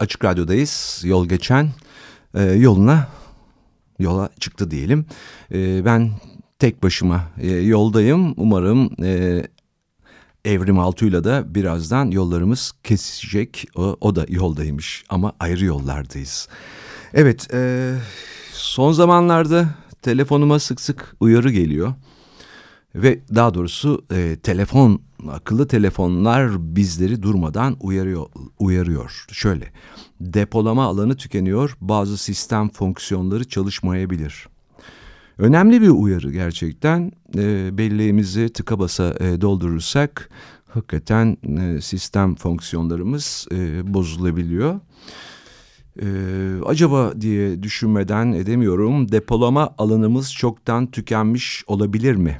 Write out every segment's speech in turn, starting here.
Açık Radyo'dayız. Yol geçen e, yoluna yola çıktı diyelim. E, ben tek başıma e, yoldayım. Umarım e, Evrim Altu'yla da birazdan yollarımız kesişecek. O, o da yoldaymış ama ayrı yollardayız. Evet, e, son zamanlarda telefonuma sık sık uyarı geliyor. Ve daha doğrusu e, telefon, akıllı telefonlar bizleri durmadan uyarıyor. uyarıyor. Şöyle, depolama alanı tükeniyor, bazı sistem fonksiyonları çalışmayabilir. Önemli bir uyarı gerçekten. E, belleğimizi tıka basa e, doldurursak hakikaten e, sistem fonksiyonlarımız e, bozulabiliyor. Ee, acaba diye düşünmeden edemiyorum depolama alanımız çoktan tükenmiş olabilir mi?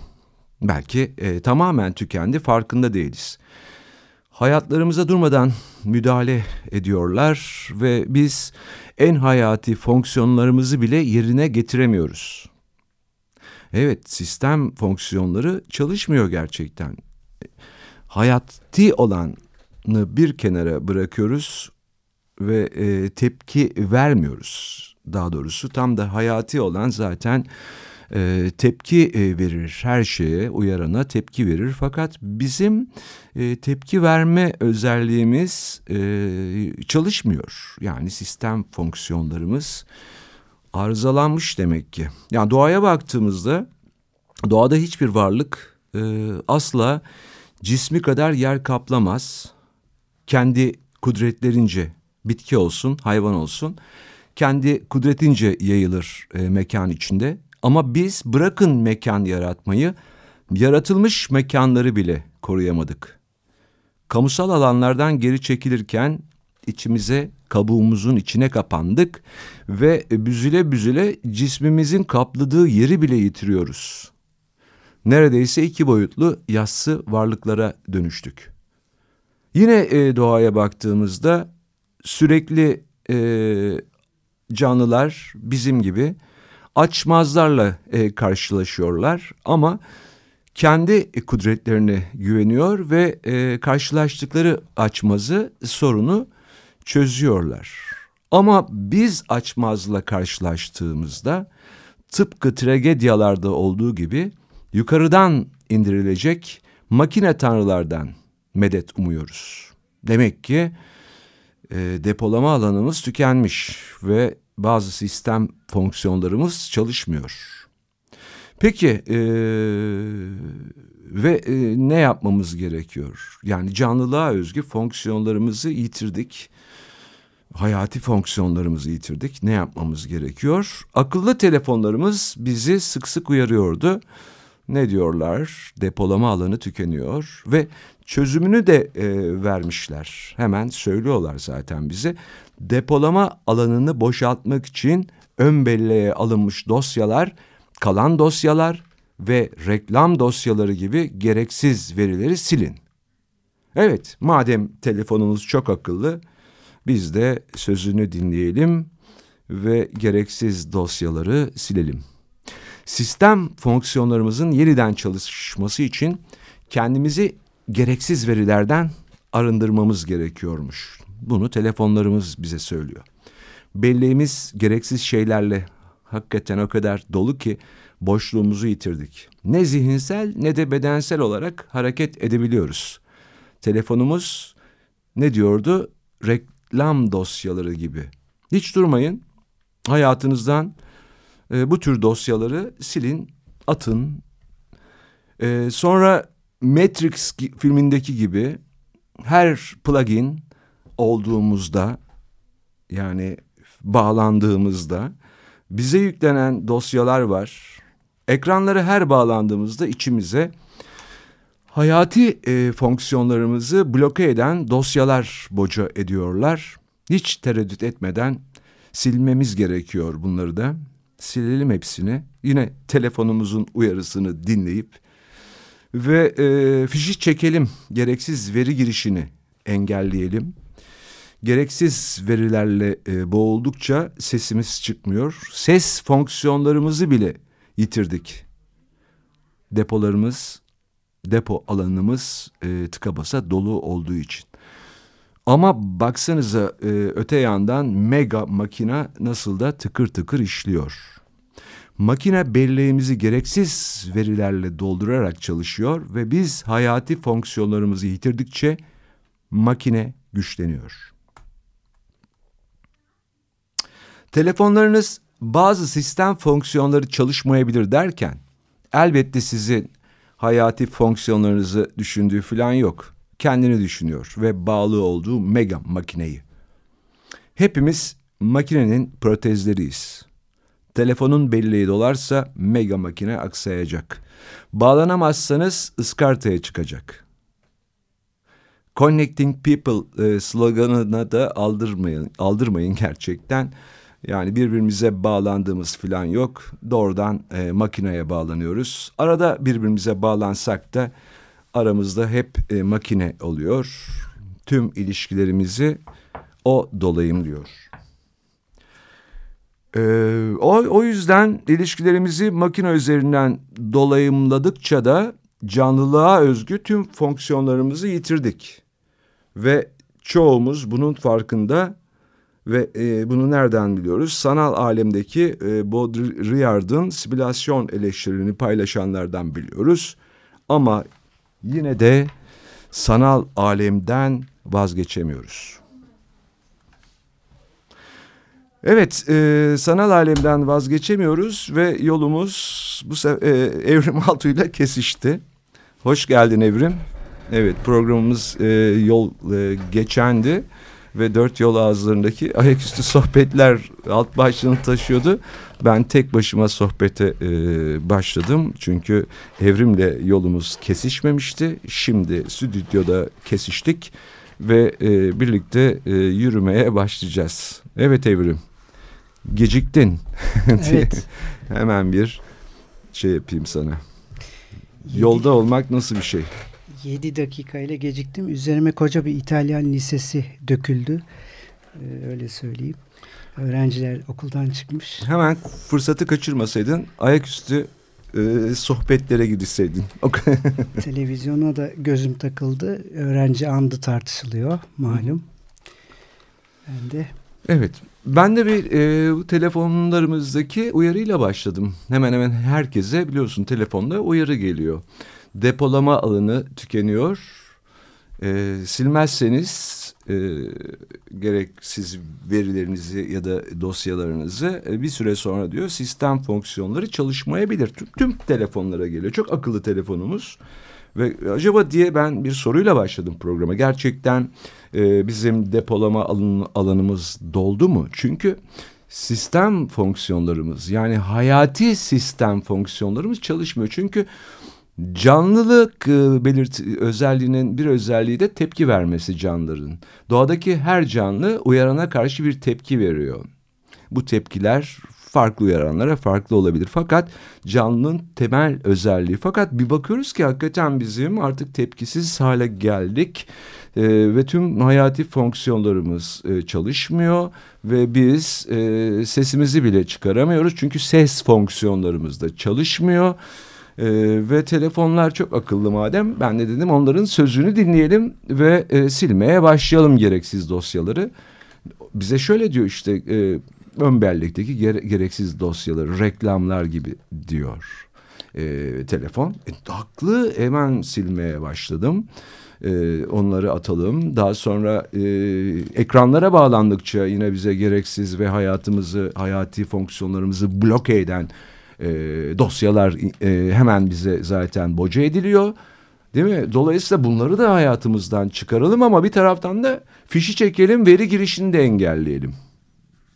Belki e, tamamen tükendi farkında değiliz. Hayatlarımıza durmadan müdahale ediyorlar ve biz en hayati fonksiyonlarımızı bile yerine getiremiyoruz. Evet sistem fonksiyonları çalışmıyor gerçekten. Hayati olanı bir kenara bırakıyoruz ve e, tepki vermiyoruz. Daha doğrusu tam da hayati olan zaten e, tepki e, verir her şeye uyarana tepki verir. Fakat bizim e, tepki verme özelliğimiz e, çalışmıyor. Yani sistem fonksiyonlarımız arızalanmış demek ki. Yani doğaya baktığımızda doğada hiçbir varlık e, asla cismi kadar yer kaplamaz. Kendi kudretlerince bitki olsun hayvan olsun kendi kudretince yayılır e, mekan içinde ama biz bırakın mekan yaratmayı, yaratılmış mekanları bile koruyamadık. Kamusal alanlardan geri çekilirken içimize kabuğumuzun içine kapandık ve büzüle büzüle cismimizin kapladığı yeri bile yitiriyoruz. Neredeyse iki boyutlu yassı varlıklara dönüştük. Yine e, doğaya baktığımızda sürekli e, canlılar bizim gibi açmazlarla e, karşılaşıyorlar ama kendi kudretlerine güveniyor ve e, karşılaştıkları açmazı sorunu çözüyorlar. Ama biz açmazla karşılaştığımızda tıpkı tragedyalarda olduğu gibi yukarıdan indirilecek makine tanrılardan medet umuyoruz. Demek ki e, depolama alanımız tükenmiş ve bazı sistem fonksiyonlarımız çalışmıyor. Peki e, ve e, ne yapmamız gerekiyor? Yani canlılığa özgü fonksiyonlarımızı yitirdik. Hayati fonksiyonlarımızı yitirdik. Ne yapmamız gerekiyor? Akıllı telefonlarımız bizi sık sık uyarıyordu. Ne diyorlar? Depolama alanı tükeniyor ve çözümünü de e, vermişler. Hemen söylüyorlar zaten bize depolama alanını boşaltmak için ön belleğe alınmış dosyalar, kalan dosyalar ve reklam dosyaları gibi gereksiz verileri silin. Evet, madem telefonumuz çok akıllı, biz de sözünü dinleyelim ve gereksiz dosyaları silelim. Sistem fonksiyonlarımızın yeniden çalışması için kendimizi gereksiz verilerden arındırmamız gerekiyormuş. Bunu telefonlarımız bize söylüyor. Belleğimiz gereksiz şeylerle hakikaten o kadar dolu ki boşluğumuzu yitirdik. Ne zihinsel ne de bedensel olarak hareket edebiliyoruz. Telefonumuz ne diyordu? Reklam dosyaları gibi. Hiç durmayın. Hayatınızdan e, bu tür dosyaları silin, atın. E, sonra Matrix filmindeki gibi her plugin olduğumuzda yani bağlandığımızda bize yüklenen dosyalar var. Ekranları her bağlandığımızda içimize hayati e, fonksiyonlarımızı bloke eden dosyalar boca ediyorlar. Hiç tereddüt etmeden silmemiz gerekiyor bunları da. Silelim hepsini. Yine telefonumuzun uyarısını dinleyip ve e, fişi çekelim. Gereksiz veri girişini engelleyelim. Gereksiz verilerle e, boğuldukça sesimiz çıkmıyor. Ses fonksiyonlarımızı bile yitirdik. Depolarımız, depo alanımız e, tıka basa dolu olduğu için. Ama baksanıza e, öte yandan mega makina nasıl da tıkır tıkır işliyor. Makine belleğimizi gereksiz verilerle doldurarak çalışıyor ve biz hayati fonksiyonlarımızı yitirdikçe makine güçleniyor. Telefonlarınız bazı sistem fonksiyonları çalışmayabilir derken elbette sizin hayati fonksiyonlarınızı düşündüğü falan yok. Kendini düşünüyor ve bağlı olduğu mega makineyi. Hepimiz makinenin protezleriyiz. Telefonun belleği dolarsa mega makine aksayacak. Bağlanamazsanız ıskartaya çıkacak. Connecting People e, sloganına da aldırmayın, aldırmayın gerçekten. Yani birbirimize bağlandığımız falan yok. Doğrudan e, makineye bağlanıyoruz. Arada birbirimize bağlansak da aramızda hep e, makine oluyor. Tüm ilişkilerimizi o dolayım diyor. Ee, o, o yüzden ilişkilerimizi makine üzerinden dolayımladıkça da canlılığa özgü tüm fonksiyonlarımızı yitirdik. Ve çoğumuz bunun farkında ve e, bunu nereden biliyoruz? Sanal alemdeki e, Baudrillard'ın simülasyon eleştirilerini paylaşanlardan biliyoruz. Ama yine de sanal alemden vazgeçemiyoruz. Evet, e, sanal alemden vazgeçemiyoruz ve yolumuz bu e, Evrim Altu ile kesişti. Hoş geldin Evrim. Evet, programımız e, yol e, geçendi ve dört yol ağızlarındaki ayaküstü sohbetler alt başlığını taşıyordu. Ben tek başıma sohbete e, başladım çünkü evrimle yolumuz kesişmemişti. Şimdi stüdyoda kesiştik ve e, birlikte e, yürümeye başlayacağız. Evet evrim geciktin. Evet. Hemen bir şey yapayım sana. Yolda olmak nasıl bir şey? Yedi dakika ile geciktim. Üzerime koca bir İtalyan lisesi döküldü. Ee, öyle söyleyeyim. Öğrenciler okuldan çıkmış. Hemen fırsatı kaçırmasaydın ayaküstü e, sohbetlere gidişseydin. Televizyona da gözüm takıldı. Öğrenci andı tartışılıyor malum. Ben de Evet. Ben de bir e, telefonlarımızdaki uyarıyla başladım. Hemen hemen herkese biliyorsun telefonda uyarı geliyor. Depolama alanı tükeniyor. E, silmezseniz e, gereksiz verilerinizi ya da dosyalarınızı e, bir süre sonra diyor sistem fonksiyonları çalışmayabilir. Tüm, tüm telefonlara geliyor. Çok akıllı telefonumuz. Ve acaba diye ben bir soruyla başladım programa. Gerçekten e, bizim depolama alan, alanımız doldu mu? Çünkü sistem fonksiyonlarımız yani hayati sistem fonksiyonlarımız çalışmıyor. Çünkü canlılık e, belirt özelliğinin bir özelliği de tepki vermesi canlıların. Doğadaki her canlı uyarana karşı bir tepki veriyor. Bu tepkiler farklı uyaranlara farklı olabilir. Fakat canlının temel özelliği. Fakat bir bakıyoruz ki hakikaten bizim artık tepkisiz hale geldik. E, ve tüm hayati fonksiyonlarımız e, çalışmıyor ve biz e, sesimizi bile çıkaramıyoruz. Çünkü ses fonksiyonlarımız da çalışmıyor. Ee, ve telefonlar çok akıllı madem ben de dedim onların sözünü dinleyelim ve e, silmeye başlayalım gereksiz dosyaları. Bize şöyle diyor işte e, ön bellekteki gere, gereksiz dosyaları reklamlar gibi diyor e, telefon. E, haklı hemen silmeye başladım. E, onları atalım. Daha sonra e, ekranlara bağlandıkça yine bize gereksiz ve hayatımızı, hayati fonksiyonlarımızı bloke eden e, dosyalar e, hemen bize zaten boca ediliyor. Değil mi? Dolayısıyla bunları da hayatımızdan çıkaralım ama bir taraftan da fişi çekelim, veri girişini de engelleyelim.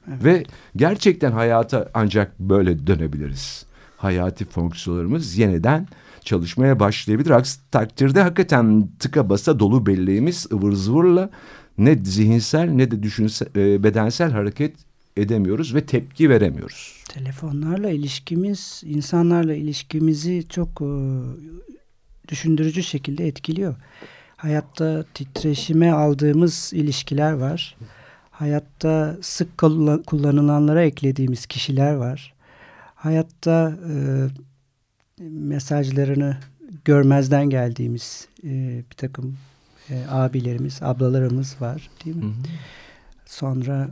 Evet. Ve gerçekten hayata ancak böyle dönebiliriz. Hayati fonksiyonlarımız yeniden çalışmaya başlayabilir. Aksi takdirde hakikaten tıka basa dolu belleğimiz ıvır zıvırla ne zihinsel ne de düşünsel, e, bedensel hareket edemiyoruz ve tepki veremiyoruz. Telefonlarla ilişkimiz, insanlarla ilişkimizi çok e, düşündürücü şekilde etkiliyor. Hayatta titreşime aldığımız ilişkiler var. Hayatta sık kullanılanlara eklediğimiz kişiler var. Hayatta e, mesajlarını görmezden geldiğimiz e, bir takım e, abilerimiz, ablalarımız var değil mi? Hı hı. Sonra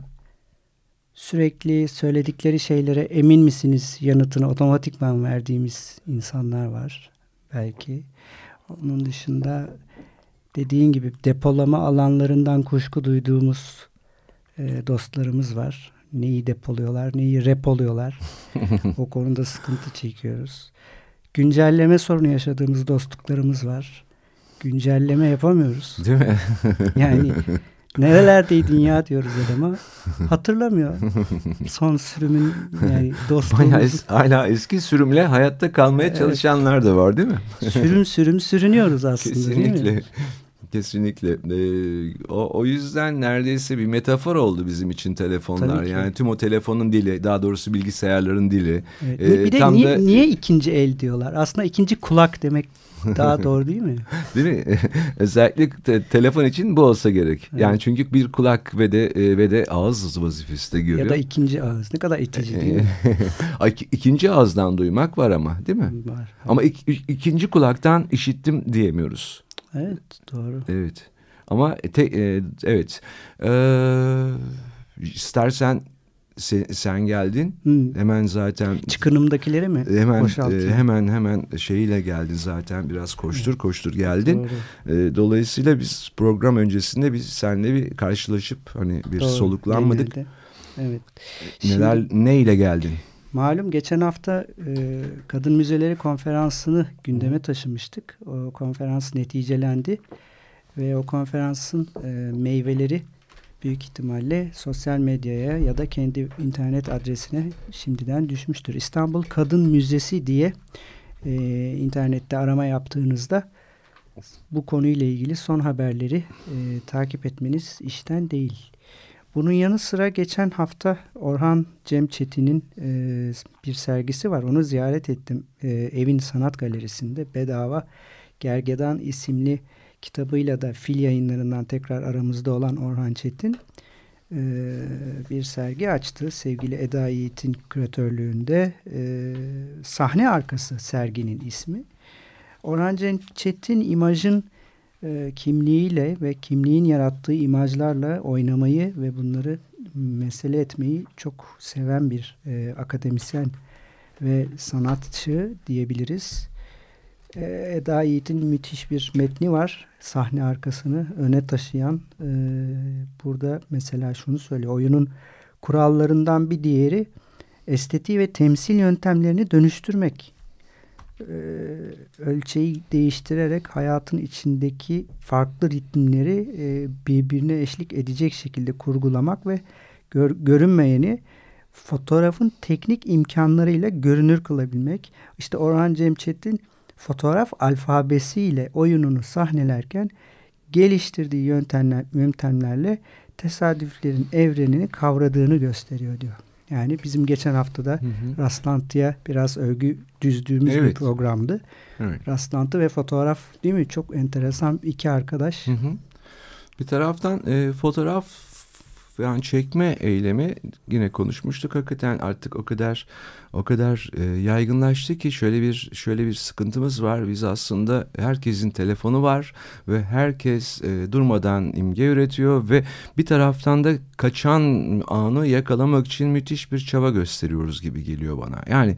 sürekli söyledikleri şeylere emin misiniz yanıtını otomatikman verdiğimiz insanlar var belki. Onun dışında dediğin gibi depolama alanlarından kuşku duyduğumuz e, dostlarımız var. Neyi depoluyorlar, neyi repoluyorlar. o konuda sıkıntı çekiyoruz. Güncelleme sorunu yaşadığımız dostluklarımız var. Güncelleme yapamıyoruz. Değil mi? yani Nerelerdeydin ya diyoruz adama. Hatırlamıyor. Son sürümün yani dostluğumuz. es, hala eski sürümle hayatta kalmaya evet. çalışanlar da var değil mi? Sürüm sürüm sürünüyoruz aslında Kesinlikle. Kesinlikle. Ee, o, o yüzden neredeyse bir metafor oldu bizim için telefonlar. Yani tüm o telefonun dili, daha doğrusu bilgisayarların dili. Evet. Ee, bir de tam niye, da... niye ikinci el diyorlar? Aslında ikinci kulak demek daha doğru değil mi? değil mi? Özellikle te telefon için bu olsa gerek. Evet. Yani çünkü bir kulak ve de e, ve de ağız vazifesi de görüyor. Ya da ikinci ağız. Ne kadar itici değil mi? İkinci ağızdan duymak var ama değil mi? Var. Ama ik, ikinci kulaktan işittim diyemiyoruz. Evet doğru. Evet. Ama te, e, evet. Ee, istersen sen, sen geldin. Hmm. hemen zaten çıkınımdakileri mi hemen e, hemen hemen şeyiyle geldin zaten. Biraz koştur koştur geldin. E, dolayısıyla biz program öncesinde biz seninle bir karşılaşıp hani bir Doğru. soluklanmadık. Genelde. evet. Neler Şimdi, ne ile geldin? Malum geçen hafta e, kadın müzeleri konferansını gündeme taşımıştık. O konferans neticelendi ve o konferansın e, meyveleri büyük ihtimalle sosyal medyaya ya da kendi internet adresine şimdiden düşmüştür. İstanbul Kadın Müzesi diye e, internette arama yaptığınızda bu konuyla ilgili son haberleri e, takip etmeniz işten değil. Bunun yanı sıra geçen hafta Orhan Cem Çetin'in e, bir sergisi var. Onu ziyaret ettim. E, Evin Sanat Galerisi'nde bedava Gergedan isimli kitabıyla da fil yayınlarından tekrar aramızda olan Orhan Çetin e, bir sergi açtı. Sevgili Eda Yiğit'in küratörlüğünde e, sahne arkası serginin ismi. Orhan Çetin imajın e, kimliğiyle ve kimliğin yarattığı imajlarla oynamayı ve bunları mesele etmeyi çok seven bir e, akademisyen ve sanatçı diyebiliriz. E, Eda Yiğit'in müthiş bir metni var. Sahne arkasını öne taşıyan. E, burada mesela şunu söylüyor. Oyunun kurallarından bir diğeri estetiği ve temsil yöntemlerini dönüştürmek. E, ölçeği değiştirerek hayatın içindeki farklı ritimleri birbirine eşlik edecek şekilde kurgulamak ve gör, görünmeyeni fotoğrafın teknik imkanlarıyla görünür kılabilmek. İşte Orhan Cemçet'in fotoğraf alfabesiyle oyununu sahnelerken geliştirdiği yöntemler, yöntemlerle tesadüflerin evrenini kavradığını gösteriyor diyor. Yani bizim geçen haftada hı hı. rastlantıya biraz övgü düzdüğümüz evet. bir programdı. Evet. Rastlantı ve fotoğraf değil mi? Çok enteresan iki arkadaş. Hı hı. Bir taraftan e, fotoğraf yani çekme eylemi yine konuşmuştuk hakikaten artık o kadar o kadar e, yaygınlaştı ki şöyle bir şöyle bir sıkıntımız var. Biz aslında herkesin telefonu var ve herkes e, durmadan imge üretiyor ve bir taraftan da kaçan anı yakalamak için müthiş bir çaba gösteriyoruz gibi geliyor bana. Yani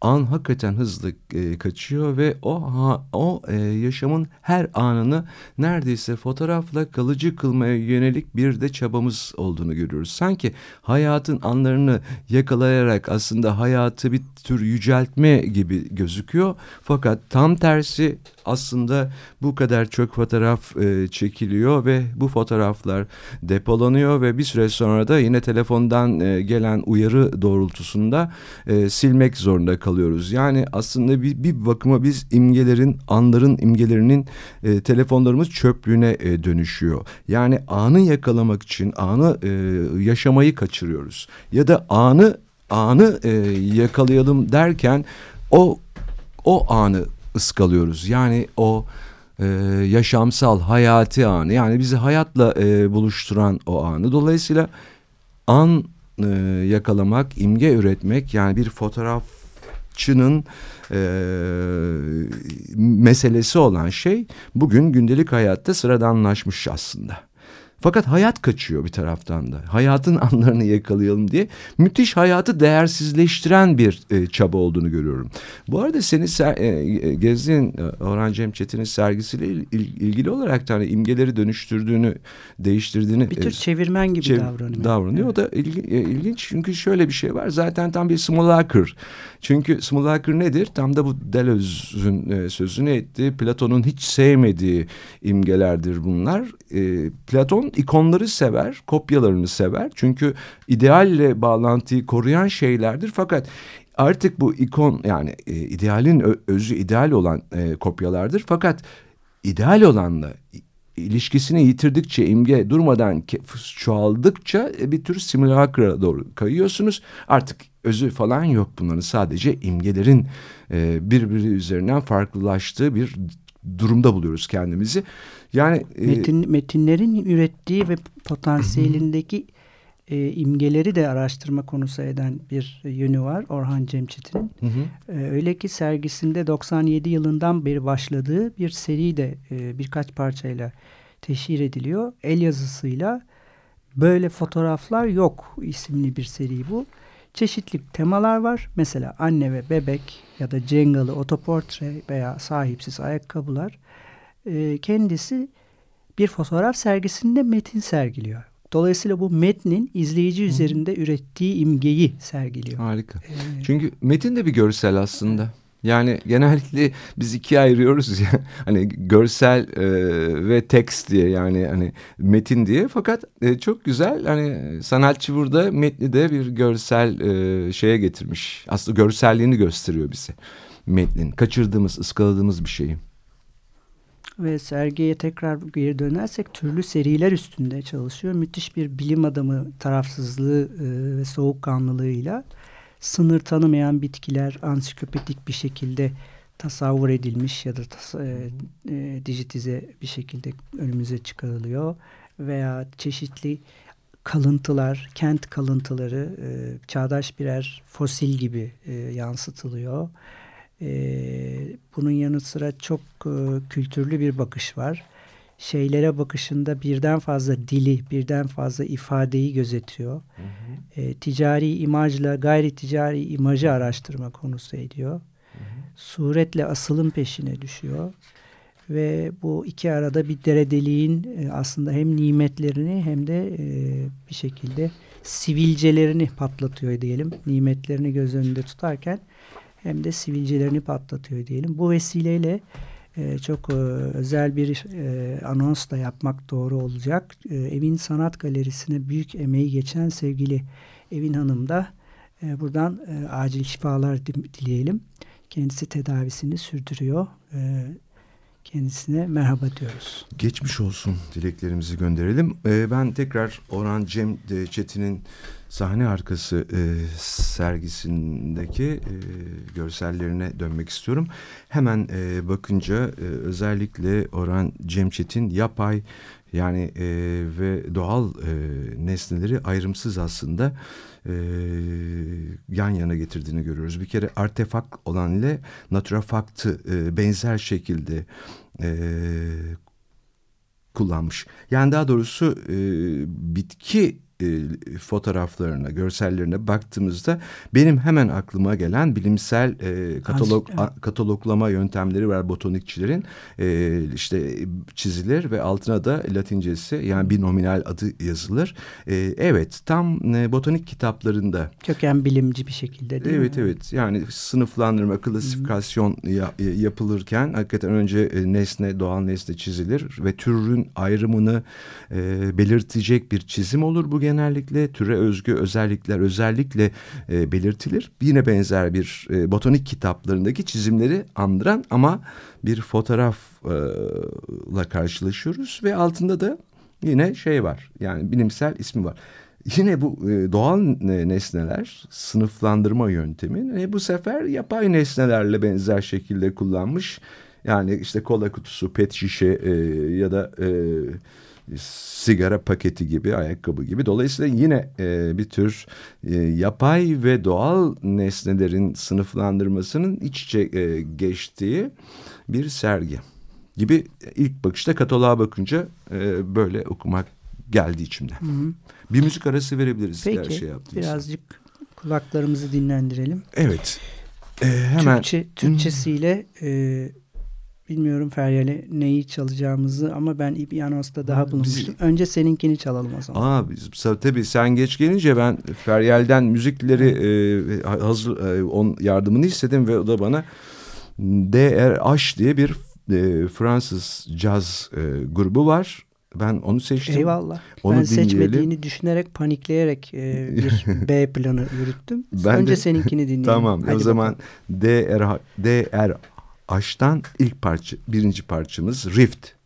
an hakikaten hızlı e, kaçıyor ve o ha, o e, yaşamın her anını neredeyse fotoğrafla kalıcı kılmaya yönelik bir de çabamız olduğunu görüyoruz. Sanki hayatın anlarını yakalayarak aslında hayatı bir tür yüceltme gibi gözüküyor. Fakat tam tersi aslında bu kadar çok fotoğraf e, çekiliyor ve bu fotoğraflar depolanıyor ve bir süre sonra da yine telefondan e, gelen uyarı doğrultusunda e, silmek zorunda kalıyoruz. Yani aslında bir, bir bakıma biz imgelerin, anların imgelerinin e, telefonlarımız çöplüğüne e, dönüşüyor. Yani anı yakalamak için anı e, yaşamayı kaçırıyoruz. Ya da anı anı e, yakalayalım derken o o anı ıskalıyoruz. Yani o e, yaşamsal hayati anı yani bizi hayatla e, buluşturan o anı. Dolayısıyla an e, yakalamak, imge üretmek yani bir fotoğrafçının e, meselesi olan şey bugün gündelik hayatta sıradanlaşmış aslında. Fakat hayat kaçıyor bir taraftan da. Hayatın anlarını yakalayalım diye müthiş hayatı değersizleştiren bir e, çaba olduğunu görüyorum. Bu arada seni ser, e, gezdiğin e, Orhan Cem Çetin'in sergisiyle il, il, ilgili olarak da hani imgeleri dönüştürdüğünü, değiştirdiğini... Bir tür e, çevirmen gibi çev davranıyor. Davranıyor. Evet. O da ilgi, e, ilginç çünkü şöyle bir şey var. Zaten tam bir simulacr. Çünkü simulacr nedir? Tam da bu Deleuze'ün e, sözünü ettiği Platon'un hiç sevmediği imgelerdir bunlar. E, Platon ikonları sever, kopyalarını sever. Çünkü idealle bağlantıyı koruyan şeylerdir. Fakat artık bu ikon yani e, idealin özü ideal olan e, kopyalardır. Fakat ideal olanla ilişkisini yitirdikçe imge durmadan çoğaldıkça e, bir tür simülakra doğru kayıyorsunuz. Artık özü falan yok bunların sadece imgelerin e, birbiri üzerinden farklılaştığı bir durumda buluyoruz kendimizi. Yani e, Metin, metinlerin ürettiği ve potansiyelindeki e, imgeleri de araştırma konusu eden bir yönü var Orhan Cemçetin'in. E, öyle ki sergisinde 97 yılından beri başladığı bir seri de e, birkaç parçayla teşhir ediliyor. El yazısıyla böyle fotoğraflar yok isimli bir seri bu. Çeşitli temalar var. Mesela anne ve bebek ya da cengalı otoportre veya sahipsiz ayakkabılar. E, kendisi bir fotoğraf sergisinde metin sergiliyor. Dolayısıyla bu metnin izleyici üzerinde Hı. ürettiği imgeyi sergiliyor. Harika. Ee, Çünkü metin de bir görsel aslında. Yani genellikle biz ikiye ayırıyoruz ya hani görsel e, ve tekst diye yani hani metin diye fakat e, çok güzel hani sanatçı burada metni de bir görsel e, şeye getirmiş aslında görselliğini gösteriyor bize metnin kaçırdığımız ıskaladığımız bir şeyi. Ve sergiye tekrar geri dönersek türlü seriler üstünde çalışıyor. Müthiş bir bilim adamı tarafsızlığı e, ve soğukkanlılığıyla sınır tanımayan bitkiler ansiklopedik bir şekilde tasavvur edilmiş ya da tas e, e, dijitize bir şekilde önümüze çıkarılıyor veya çeşitli kalıntılar, kent kalıntıları e, çağdaş birer fosil gibi e, yansıtılıyor. E, bunun yanı sıra çok e, kültürlü bir bakış var. Şeylere bakışında birden fazla dili, birden fazla ifadeyi gözetiyor. Hı hı. E, ticari imajla gayri ticari imajı araştırma konusu ediyor. Hı hı. Suretle asılın peşine düşüyor. Ve bu iki arada bir deredeliğin e, aslında hem nimetlerini hem de e, bir şekilde sivilcelerini patlatıyor diyelim. Nimetlerini göz önünde tutarken hem de sivilcelerini patlatıyor diyelim. Bu vesileyle e, çok e, özel bir e, anons da yapmak doğru olacak. E, Evin Sanat Galerisi'ne büyük emeği geçen sevgili Evin Hanım da e, buradan e, acil şifalar dileyelim. Kendisi tedavisini sürdürüyor. E, kendisine merhaba diyoruz. Geçmiş olsun dileklerimizi gönderelim. Ee, ben tekrar Orhan Cem Çetin'in sahne arkası e, sergisindeki e, görsellerine dönmek istiyorum. Hemen e, bakınca e, özellikle Orhan Cem Çetin yapay yani e, ve doğal e, nesneleri ayrımsız aslında e, yan yana getirdiğini görüyoruz. Bir kere artefakt olan ile naturafaktı e, benzer şekilde e, kullanmış. Yani daha doğrusu e, bitki e, fotoğraflarına, görsellerine baktığımızda benim hemen aklıma gelen bilimsel e, katalog a, kataloglama yöntemleri var botanikçilerin. E, işte çizilir ve altına da Latincesi yani bir nominal adı yazılır. E, evet tam e, botanik kitaplarında. Köken bilimci bir şekilde değil evet, mi? Evet yani sınıflandırma, klasifikasyon ya, yapılırken hakikaten önce e, nesne, doğal nesne çizilir ve türün ayrımını e, belirtecek bir çizim olur bu genellikle. Türe özgü özellikler özellikle e, belirtilir. Yine benzer bir e, botanik kitaplarındaki çizimleri andıran ama bir fotoğrafla karşılaşıyoruz ve altında da yine şey var yani bilimsel ismi var. Yine bu e, doğal nesneler sınıflandırma yöntemi e, bu sefer yapay nesnelerle benzer şekilde kullanmış. Yani işte kola kutusu, pet şişe e, ya da e, sigara paketi gibi, ayakkabı gibi. Dolayısıyla yine e, bir tür e, yapay ve doğal nesnelerin sınıflandırmasının iç içe e, geçtiği bir sergi gibi ilk bakışta kataloğa bakınca e, böyle okumak geldi içimden. Hı hı. Bir müzik arası verebiliriz Peki, her şey yaptıysa. birazcık kulaklarımızı dinlendirelim. Evet. Ee, hemen Türkçe, Türkçesiyle e, bilmiyorum Feryal'e neyi çalacağımızı ama ben bir anonsta daha. Biz, Önce seninkini çalalım o zaman. Aa, biz, tabii sen geç gelince ben Feryal'den müzikleri e, hazır e, on yardımını istedim ve o da bana DRH diye bir e, Fransız caz e, grubu var. Ben onu seçtim. Eyvallah. Onu ben dinleyelim. seçmediğini düşünerek panikleyerek e, bir B planı yürüttüm. Ben Önce de, seninkini dinleyelim. Tamam. Hadi o zaman DR DR Aş'tan ilk parça birinci parçamız Rift.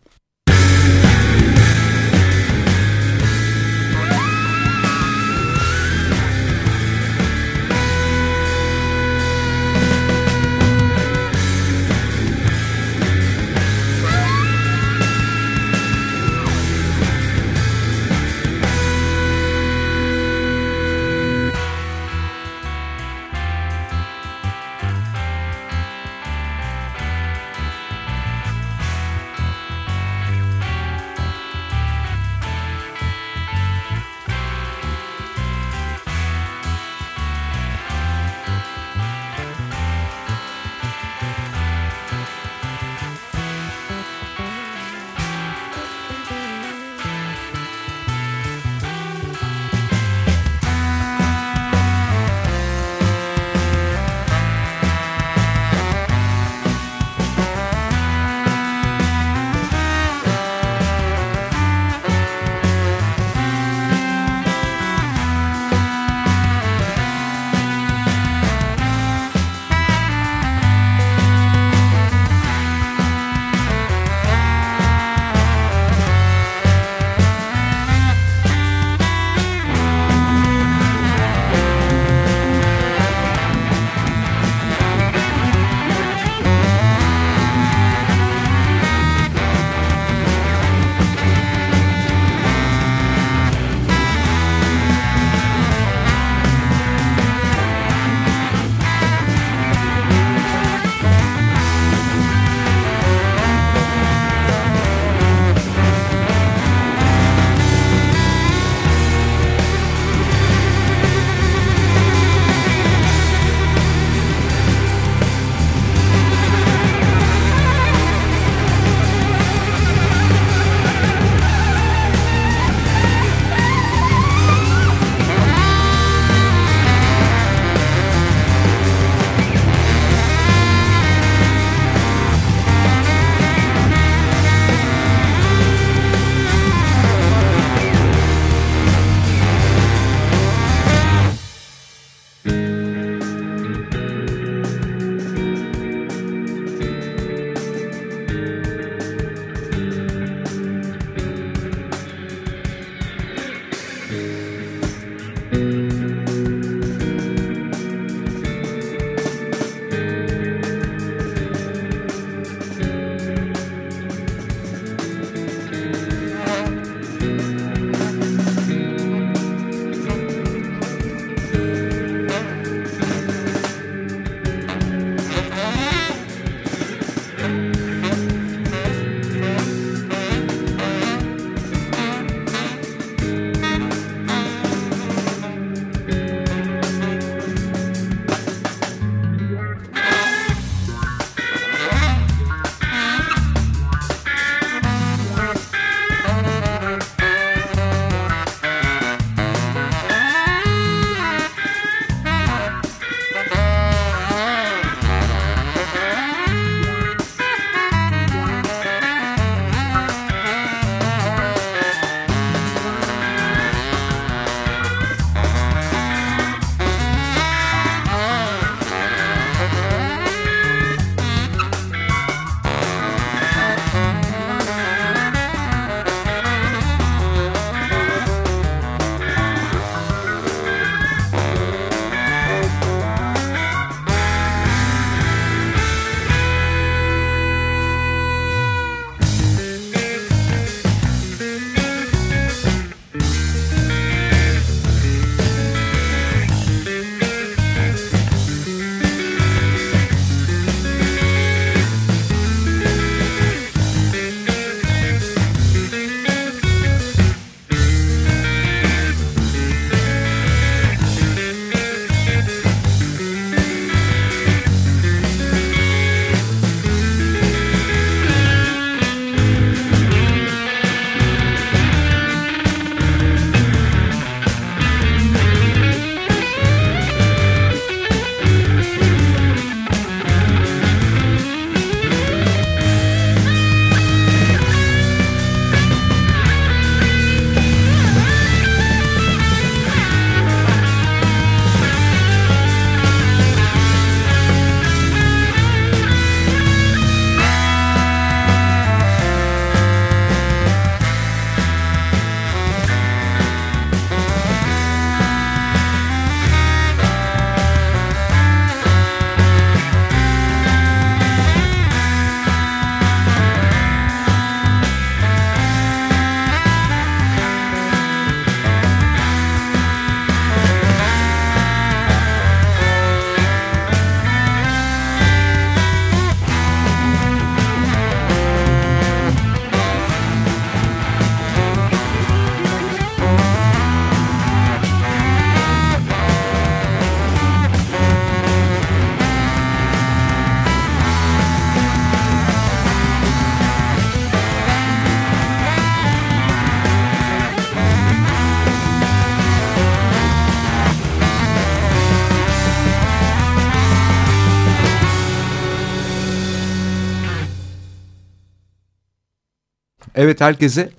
Evet herkese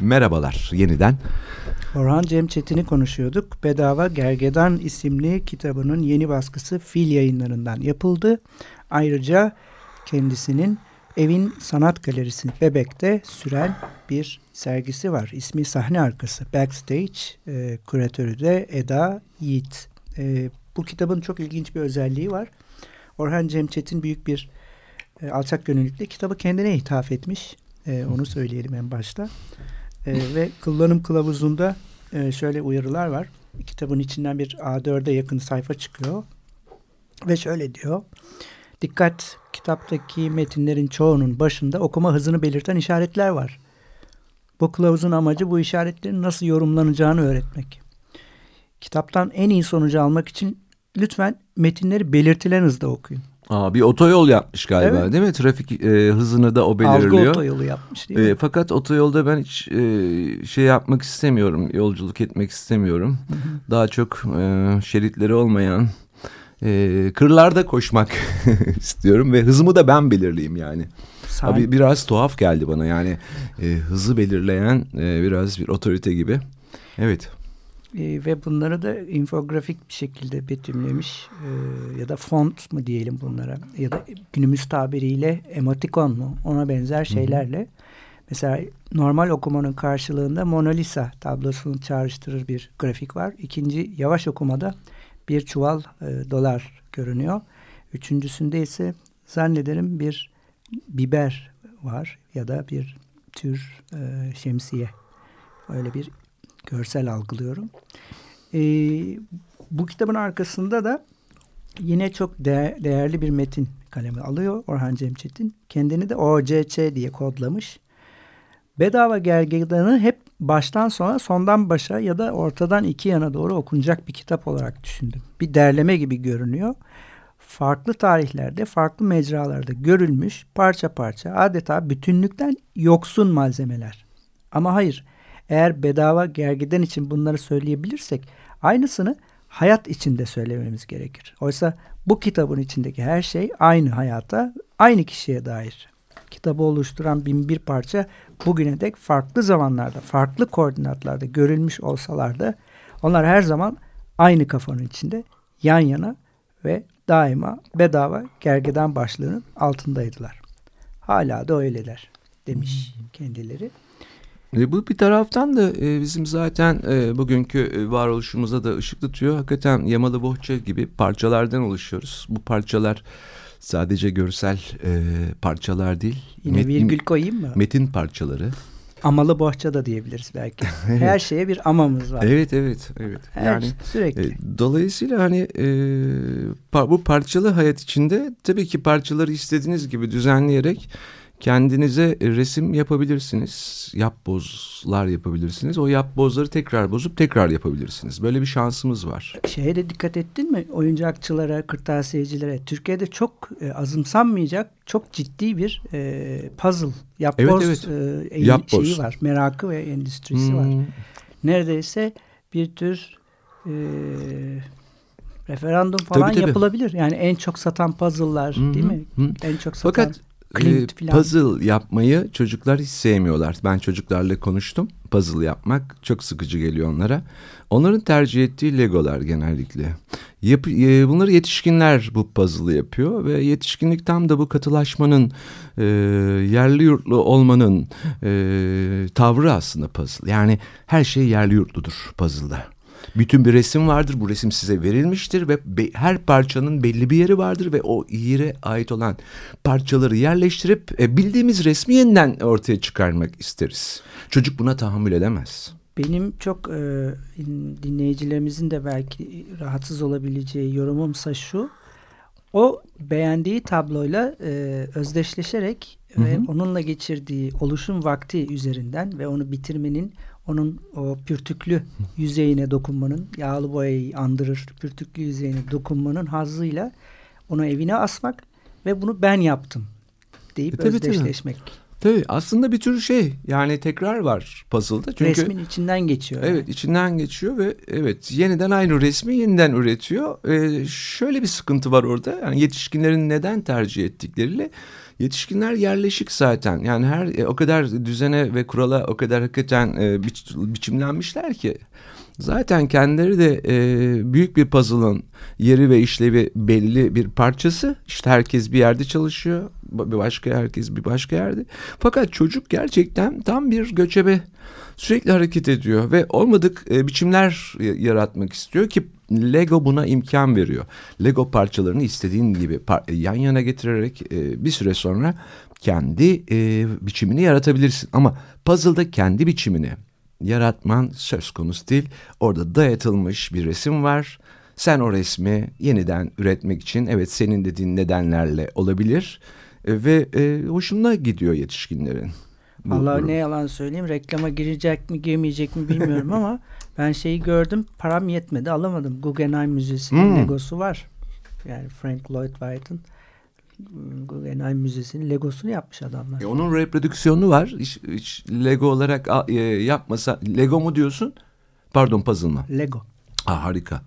merhabalar yeniden. Orhan Cem Çetin'i konuşuyorduk. Bedava Gergedan isimli kitabının yeni baskısı Fil yayınlarından yapıldı. Ayrıca kendisinin evin sanat galerisi Bebek'te süren bir sergisi var. İsmi Sahne Arkası Backstage. E, küratörü de Eda Yiğit. E, bu kitabın çok ilginç bir özelliği var. Orhan Cem Çetin büyük bir e, alçak gönüllülükle kitabı kendine ithaf etmiş. E, onu söyleyelim en başta. E, ve kullanım kılavuzunda e, şöyle uyarılar var. Kitabın içinden bir A4'e yakın sayfa çıkıyor. Ve şöyle diyor. Dikkat kitaptaki metinlerin çoğunun başında okuma hızını belirten işaretler var. Bu kılavuzun amacı bu işaretlerin nasıl yorumlanacağını öğretmek. Kitaptan en iyi sonucu almak için lütfen metinleri belirtilen hızda okuyun. Aa, bir otoyol yapmış galiba Evet. değil mi? Trafik e, hızını da o Algı belirliyor. otoyolu yapmış değil mi? E, fakat otoyolda ben hiç e, şey yapmak istemiyorum, yolculuk etmek istemiyorum. Daha çok e, şeritleri olmayan e, kırlarda koşmak istiyorum ve hızımı da ben belirleyeyim yani. Sahne- Abi biraz tuhaf geldi bana yani e, hızı belirleyen e, biraz bir otorite gibi. Evet. E, ve bunları da infografik bir şekilde betimlemiş e, ya da font mu diyelim bunlara ya da günümüz tabiriyle emotikon mu ona benzer şeylerle mesela normal okumanın karşılığında Mona Lisa tablosunu çağrıştırır bir grafik var. İkinci yavaş okumada bir çuval e, dolar görünüyor. Üçüncüsünde ise zannederim bir biber var ya da bir tür e, şemsiye. Öyle bir görsel algılıyorum. Ee, bu kitabın arkasında da yine çok değer- değerli bir metin kalemi alıyor Orhan Cemçetin. Kendini de OCC diye kodlamış. Bedava Gergedan'ı hep baştan sona sondan başa ya da ortadan iki yana doğru okunacak bir kitap olarak düşündüm. Bir derleme gibi görünüyor. Farklı tarihlerde, farklı mecralarda görülmüş parça parça adeta bütünlükten yoksun malzemeler. Ama hayır, eğer bedava gergiden için bunları söyleyebilirsek aynısını hayat içinde söylememiz gerekir. Oysa bu kitabın içindeki her şey aynı hayata, aynı kişiye dair. Kitabı oluşturan bin bir parça bugüne dek farklı zamanlarda, farklı koordinatlarda görülmüş olsalar da onlar her zaman aynı kafanın içinde yan yana ve daima bedava gergedan başlığının altındaydılar. Hala da öyleler demiş kendileri. E, bu bir taraftan da e, bizim zaten e, bugünkü e, varoluşumuza da ışık tutuyor. Hakikaten yamalı bohça gibi parçalardan oluşuyoruz. Bu parçalar sadece görsel e, parçalar değil. Yine Met- virgül koyayım mı? Metin parçaları. Amalı bohça da diyebiliriz belki. Her şeye bir amamız var. Evet evet evet. Her yani sürekli. e, dolayısıyla hani e, pa- bu parçalı hayat içinde tabii ki parçaları istediğiniz gibi düzenleyerek kendinize resim yapabilirsiniz. Yapbozlar yapabilirsiniz. O yapbozları tekrar bozup tekrar yapabilirsiniz. Böyle bir şansımız var. Şeye de dikkat ettin mi? Oyuncakçılara, kırtasiyecilere. Türkiye'de çok e, azımsanmayacak, çok ciddi bir e, puzzle, yapboz Evet, e, eğil- Yapboz. şeyi var. Merakı ve endüstrisi var. Hmm. Neredeyse bir tür e, referandum falan Tabii, tabii. yapılabilir. Yani en çok satan puzzle'lar değil mi? hı. En çok satan Fakat Clint e, filan. puzzle yapmayı çocuklar hiç sevmiyorlar. Ben çocuklarla konuştum. Puzzle yapmak çok sıkıcı geliyor onlara. Onların tercih ettiği legolar genellikle. Yap, e, bunları yetişkinler bu puzzle'ı yapıyor ve yetişkinlik tam da bu katılaşmanın e, yerli yurtlu olmanın e, tavrı aslında puzzle. Yani her şey yerli yurtludur puzzle'da. Bütün bir resim vardır. Bu resim size verilmiştir ve be- her parçanın belli bir yeri vardır ve o yere ait olan parçaları yerleştirip e, bildiğimiz resmi yeniden ortaya çıkarmak isteriz. Çocuk buna tahammül edemez. Benim çok e, dinleyicilerimizin de belki rahatsız olabileceği yorumumsa şu. O beğendiği tabloyla e, özdeşleşerek ve onunla geçirdiği oluşum vakti üzerinden ve onu bitirmenin onun o pürtüklü yüzeyine dokunmanın yağlı boyayı andırır pürtüklü yüzeyine dokunmanın hazzıyla onu evine asmak ve bunu ben yaptım deyip E, tabii, tabii. özdeşleşmek. Tabii aslında bir tür şey yani tekrar var puzzle'da. Çünkü, Resmin içinden geçiyor. Evet içinden geçiyor ve evet yeniden aynı resmi yeniden üretiyor. Ee, şöyle bir sıkıntı var orada yani yetişkinlerin neden tercih ettikleriyle Yetişkinler yerleşik zaten. Yani her e, o kadar düzene ve kurala o kadar hakikaten e, biç, biçimlenmişler ki zaten kendileri de e, büyük bir puzzle'ın yeri ve işlevi belli bir parçası. İşte herkes bir yerde çalışıyor. Bir başka herkes bir başka yerde. Fakat çocuk gerçekten tam bir göçebe sürekli hareket ediyor ve olmadık e, biçimler yaratmak istiyor ki Lego buna imkan veriyor. Lego parçalarını istediğin gibi par yan yana getirerek e, bir süre sonra kendi e, biçimini yaratabilirsin. Ama puzzle'da kendi biçimini yaratman söz konusu değil. Orada dayatılmış bir resim var. Sen o resmi yeniden üretmek için evet senin dediğin nedenlerle olabilir e, ve e, hoşuna gidiyor yetişkinlerin. Vallahi ne yalan söyleyeyim reklama girecek mi girmeyecek mi bilmiyorum ama ben şeyi gördüm param yetmedi alamadım. Guggenheim Müzesi'nin hmm. Legosu var. Yani Frank Lloyd Wright'ın ıı, Guggenheim Müzesi'nin Legosunu yapmış adamlar. E onun reprodüksiyonu var. Hiç, hiç Lego olarak e, yapmasa Lego mu diyorsun? Pardon puzzle mı? Lego. Ah, harika.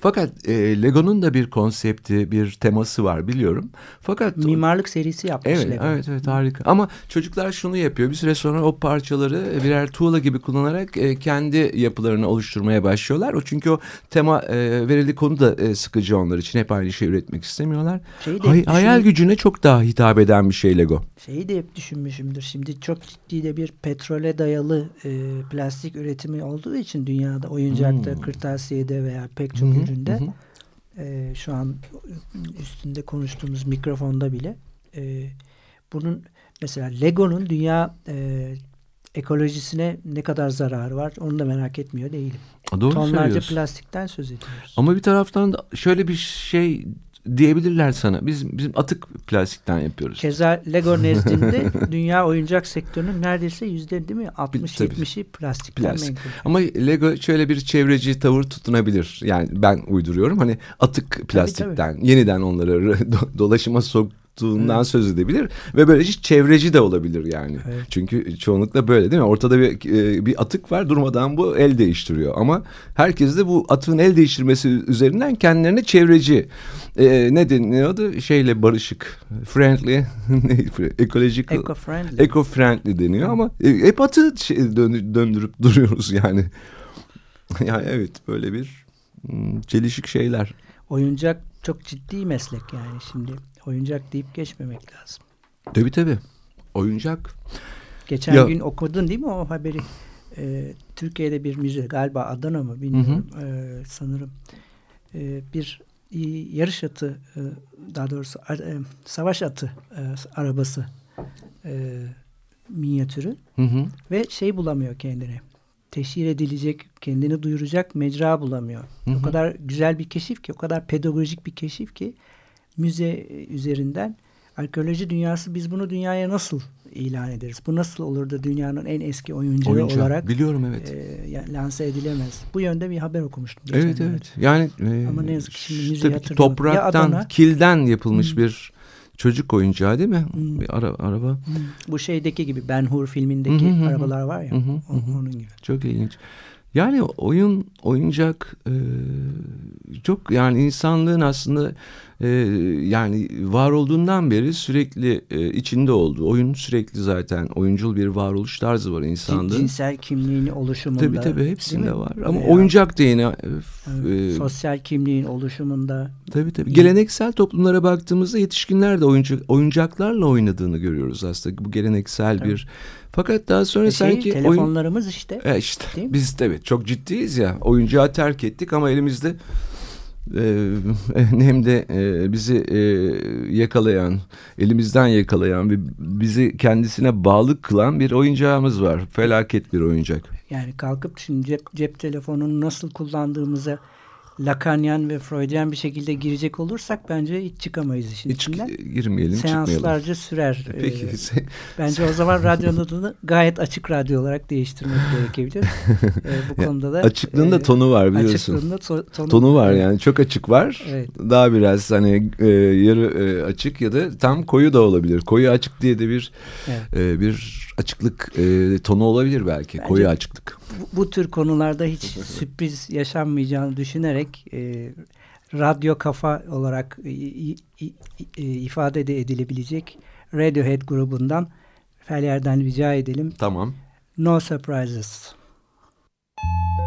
Fakat e, Lego'nun da bir konsepti, bir teması var biliyorum. Fakat mimarlık serisi yapmış evet, Lego. Evet, evet harika. Ama çocuklar şunu yapıyor. Bir süre sonra o parçaları birer tuğla gibi kullanarak e, kendi yapılarını oluşturmaya başlıyorlar. O çünkü o tema e, verili konu da e, sıkıcı onlar için. Hep aynı şey üretmek istemiyorlar. Şeyi de Hay. Hayal gücüne çok daha hitap eden bir şey Lego. Şeyi de hep düşünmüşümdür. Şimdi çok ciddi de bir petrole dayalı e, plastik üretimi olduğu için dünyada oyuncakta, hmm. kırtasiyede veya pek çok hmm üründe hı hı. E, şu an üstünde konuştuğumuz mikrofonda bile e, bunun mesela Lego'nun dünya e, ekolojisine ne kadar zararı var onu da merak etmiyor değilim. Doğru Tonlarca plastikten söz ediyoruz. Ama bir taraftan da şöyle bir şey diyebilirler sana. Biz bizim atık plastikten yapıyoruz. Keza Lego nezdinde dünya oyuncak sektörünün neredeyse yüzde değil mi? 60-70'i plastikten Plastik. Ama Lego şöyle bir çevreci tavır tutunabilir. Yani ben uyduruyorum. Hani atık plastikten tabii, tabii. yeniden onları dolaşıma sok tuttuğundan evet. söz edebilir ve böylece çevreci de olabilir yani. Evet. Çünkü çoğunlukla böyle değil mi? Ortada bir e, bir atık var durmadan bu el değiştiriyor ama herkes de bu atığın el değiştirmesi üzerinden kendilerine çevreci e, ne deniyordu? Şeyle barışık, friendly, ekolojik, eco-friendly. eco-friendly deniyor ama e, hep atığı şey, döndürüp duruyoruz yani. yani evet böyle bir hmm, çelişik şeyler. Oyuncak çok ciddi meslek yani şimdi oyuncak deyip geçmemek lazım. Tabii tabii. Oyuncak. Geçen ya. gün okudun değil mi o haberi? Ee, Türkiye'de bir müze galiba Adana mı bilmiyorum hı hı. Ee, sanırım. Ee, bir yarış atı e, daha doğrusu e, savaş atı e, arabası minyatürü hı hı. ve şey bulamıyor kendine teşhir edilecek, kendini duyuracak mecra bulamıyor. Hı hı. O kadar güzel bir keşif ki, o kadar pedagojik bir keşif ki müze üzerinden arkeoloji dünyası biz bunu dünyaya nasıl ilan ederiz? Bu nasıl olur da dünyanın en eski oyuncağı Oyuncu, olarak biliyorum evet. E, lanse edilemez. Bu yönde bir haber okumuştum. Evet evet. Yani e, ama ne yazık ki şimdi müzeyi tabii topraktan, Adana, kilden yapılmış hmm. bir çocuk oyuncağı değil mi? Hmm. Bir ara, araba. Hmm. Bu şeydeki gibi Ben Hur filmindeki hmm. arabalar var ya. Hmm. Onun gibi. Çok ilginç. Yani oyun, oyuncak e, çok yani insanlığın aslında e, yani var olduğundan beri sürekli e, içinde olduğu oyun sürekli zaten oyuncul bir varoluş tarzı var insanda. Cinsel kimliğini oluşumunda. Tabii tabii hepsinde var ama Veya, oyuncak da yine. E, sosyal kimliğin oluşumunda. Tabii tabii. Geleneksel toplumlara baktığımızda yetişkinler de oyuncak, oyuncaklarla oynadığını görüyoruz aslında. Bu geleneksel tabii. bir fakat daha sonra e şey, sanki telefonlarımız oyun... işte. E işte biz evet çok ciddiyiz ya. Oyuncağı terk ettik ama elimizde e, hem de e, bizi e, yakalayan, elimizden yakalayan ve bizi kendisine bağlı kılan bir oyuncağımız var. Felaket bir oyuncak. Yani kalkıp şimdi cep, cep telefonunu nasıl kullandığımıza Lakanyan ve Freudian bir şekilde girecek olursak bence hiç çıkamayız işin Hiç içinden. girmeyelim, Seanslarca çıkmayalım. sürer. Peki. Ee, bence o zaman radyonun adını gayet açık radyo olarak değiştirmek gerekebilir. Ee, bu konuda da Açıklığın da e, tonu var biliyorsun. Açıklığında to- tonu, Tonu var yani çok açık var. Evet. Daha biraz hani e, yarı e, açık ya da tam koyu da olabilir. Koyu açık diye de bir Evet. e, bir açıklık e, tonu olabilir belki. Bence- koyu açıklık. Bu, bu tür konularda hiç sürpriz yaşanmayacağını düşünerek e, radyo kafa olarak i- i- ifade de edilebilecek Radiohead grubundan Feryal'den rica edelim. Tamam. No Surprises. Full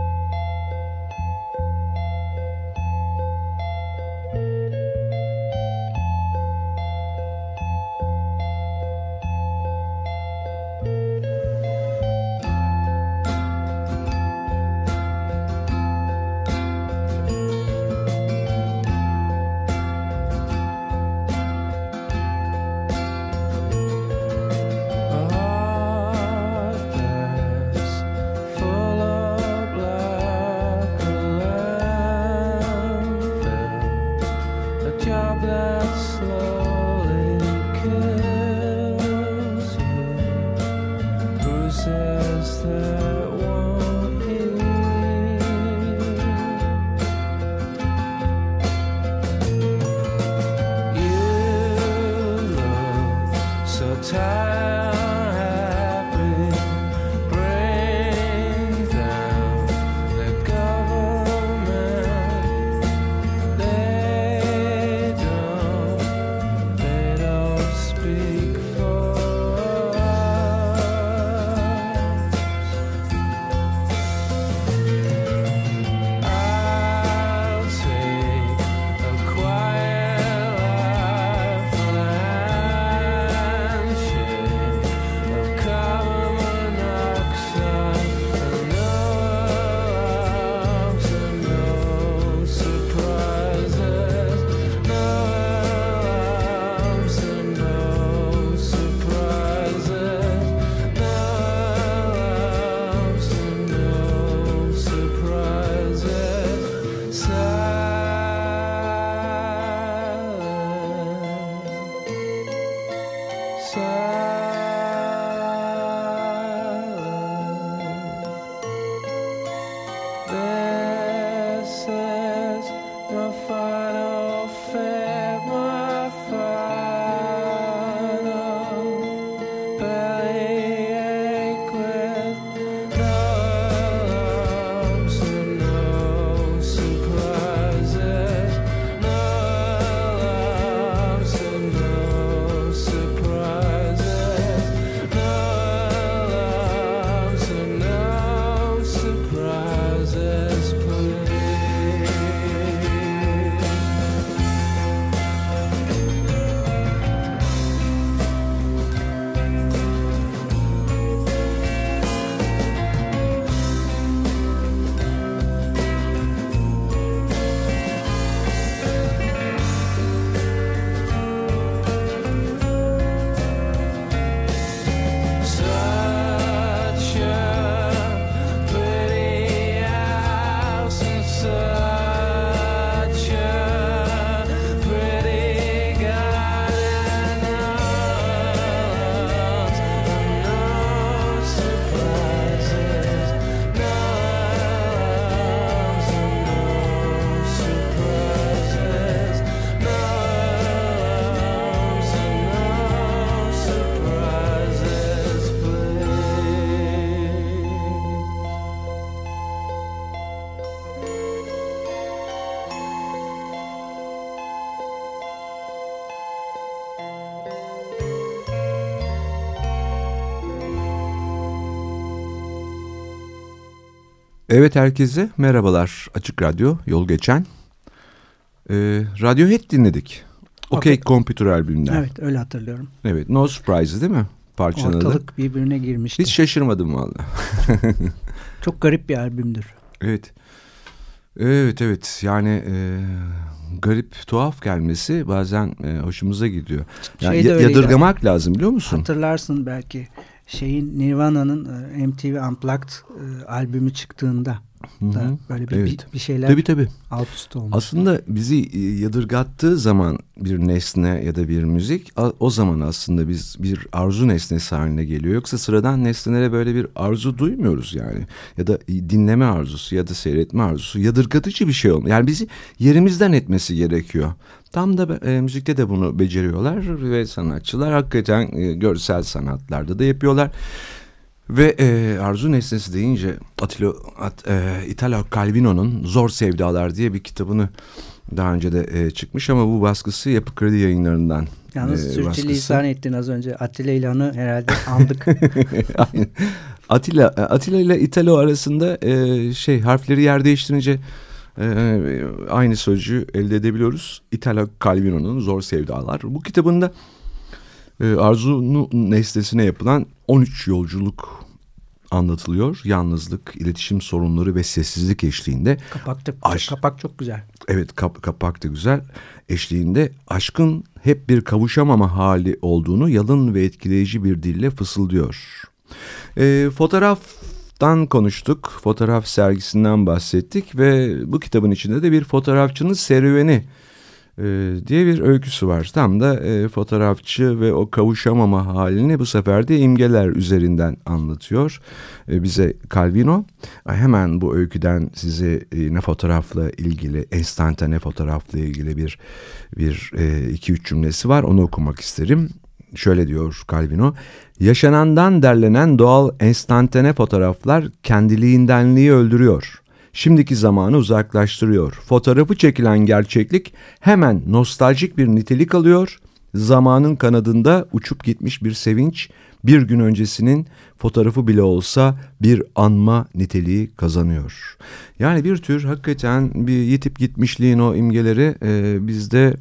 Evet herkese merhabalar. Açık Radyo Yol Geçen. Ee, Radiohead dinledik. Okey Okey. Computer albümünden. Evet. Evet öyle hatırlıyorum. No Surprise değil mi? Parçanın adı. Ortalık birbirine girmişti. Hiç şaşırmadım valla. Çok garip bir albümdür. Evet. Evet evet yani e, garip tuhaf gelmesi bazen e, hoşumuza gidiyor. Yani Şey ya- yadırgamak lazım biliyor musun? Hatırlarsın belki şeyin Nirvana'nın e, MTV Unplugged e, albümü çıktığında da böyle bir, Evet. bir, şeyler Tabii tabii. alt üst olmuş. Aslında bizi e, yadırgattığı zaman bir nesne ya da bir müzik o zaman aslında biz bir arzu nesnesi haline geliyor. Yoksa sıradan nesnelere böyle bir arzu duymuyoruz yani. Ya da dinleme arzusu ya da seyretme arzusu yadırgatıcı bir şey olmuyor. Yani bizi yerimizden etmesi gerekiyor. Tam da e, müzikte de bunu beceriyorlar ve sanatçılar hakikaten e, görsel sanatlarda da yapıyorlar. Ve e, arzu nesnesi deyince Atilo, At, e, Italo Calvino'nun Zor Sevdalar diye bir kitabını daha önce de e, çıkmış ama bu baskısı Yapı Kredi yayınlarından. Yalnız e, sürçülisan ettin az önce. Atilla İlhan'ı herhalde andık. Aynen. Atilla, Atilla ile Italo arasında e, şey harfleri yer değiştirince e, aynı sözcüğü elde edebiliyoruz. Italo Calvino'nun Zor Sevdalar. Bu kitabında e, Arzu'nun nesnesine yapılan 13 yolculuk anlatılıyor. Yalnızlık, iletişim sorunları ve sessizlik eşliğinde. Kapak, da, Aşk. kapak çok güzel. Evet kap, kapak da güzel. Eşliğinde aşkın hep bir kavuşamama hali olduğunu yalın ve etkileyici bir dille fısıldıyor. E, fotoğraftan konuştuk. Fotoğraf sergisinden bahsettik ve bu kitabın içinde de bir fotoğrafçının serüveni diye bir öyküsü var. Tam da e, fotoğrafçı ve o kavuşamama halini bu sefer de imgeler üzerinden anlatıyor e, bize Calvino. Hemen bu öyküden size e, ne fotoğrafla ilgili, enstantane fotoğrafla ilgili bir bir e, iki üç cümlesi var. Onu okumak isterim. Şöyle diyor Calvino. Yaşanandan derlenen doğal enstantane fotoğraflar kendiliğindenliği öldürüyor. Şimdiki zamanı uzaklaştırıyor. Fotoğrafı çekilen gerçeklik hemen nostaljik bir nitelik alıyor. Zamanın kanadında uçup gitmiş bir sevinç bir gün öncesinin fotoğrafı bile olsa bir anma niteliği kazanıyor. Yani bir tür hakikaten bir yitip gitmişliğin o imgeleri e, bizde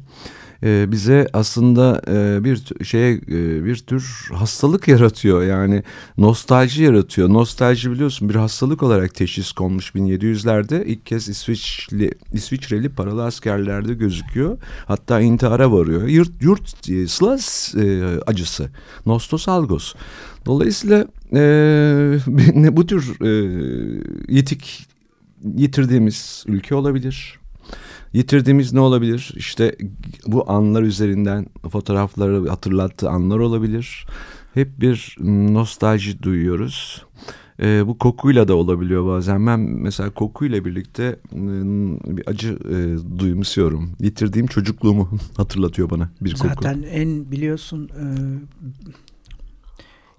e, bize aslında e, bir şeye e, bir tür hastalık yaratıyor yani nostalji yaratıyor. Nostalji biliyorsun bir hastalık olarak teşhis konmuş 1700'lerde ilk kez İsviçreli, İsviçreli paralı askerlerde gözüküyor. Hatta intihara varıyor. Yurt, yurt slas acısı. Nostos algos. Dolayısıyla e, bu tür e, yitik yitirdiğimiz ülke olabilir. Yitirdiğimiz ne olabilir? İşte bu anlar üzerinden fotoğrafları hatırlattığı anlar olabilir. Hep bir nostalji duyuyoruz. Ee, bu kokuyla da olabiliyor bazen. Ben mesela kokuyla birlikte ım, bir acı e, duyumsuyorum. Yitirdiğim çocukluğumu hatırlatıyor bana bir koku. Zaten en biliyorsun e,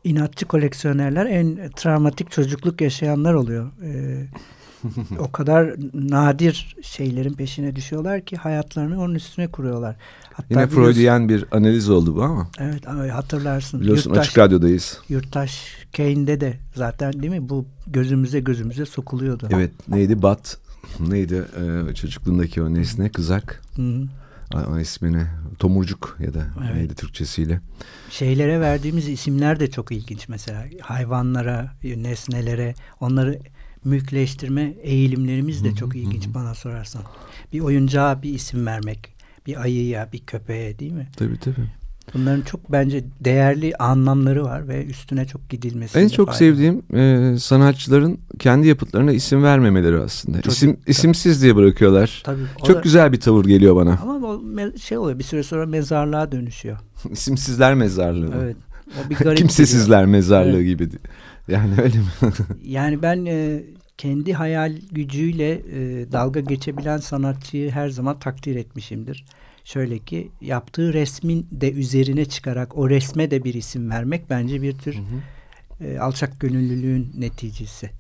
inatçı koleksiyonerler en travmatik çocukluk yaşayanlar oluyor. E, o kadar nadir şeylerin peşine düşüyorlar ki hayatlarını onun üstüne kuruyorlar. Hatta Yine Freudian bir analiz oldu bu ama. Evet hatırlarsın. Biliyorsun Yurttaş, açık radyodayız. Yurttaş Kane'de de zaten değil mi bu gözümüze gözümüze sokuluyordu. Evet neydi Bat neydi e, çocukluğundaki o nesne kızak Hı hı. O ismini tomurcuk ya da Evet. neydi Türkçesiyle. Şeylere verdiğimiz isimler de çok ilginç mesela. Hayvanlara, nesnelere, onları mülkleştirme eğilimlerimiz de çok ilginç bana sorarsan. Bir oyuncağa bir isim vermek, bir ayıya, bir köpeğe değil mi? Tabii tabii. Bunların çok bence değerli anlamları var ve üstüne çok gidilmesi. En çok sevdiğim e, sanatçıların kendi yapıtlarına isim vermemeleri aslında. Çocuk- İsim isimsiz diye bırakıyorlar. Tabii. Çok da- güzel bir tavır geliyor bana. Ama o şey oluyor bir süre sonra mezarlığa dönüşüyor. İsimsizler mezarlığı. Evet. O bir garip Kimsesizler mezarlığı Evet. gibi. Yani öyle mi? Yani ben e, kendi hayal gücüyle e, dalga geçebilen sanatçıyı her zaman takdir etmişimdir. Şöyle ki yaptığı resmin de üzerine çıkarak o resme de bir isim vermek bence bir tür e, alçak gönüllülüğün neticesi.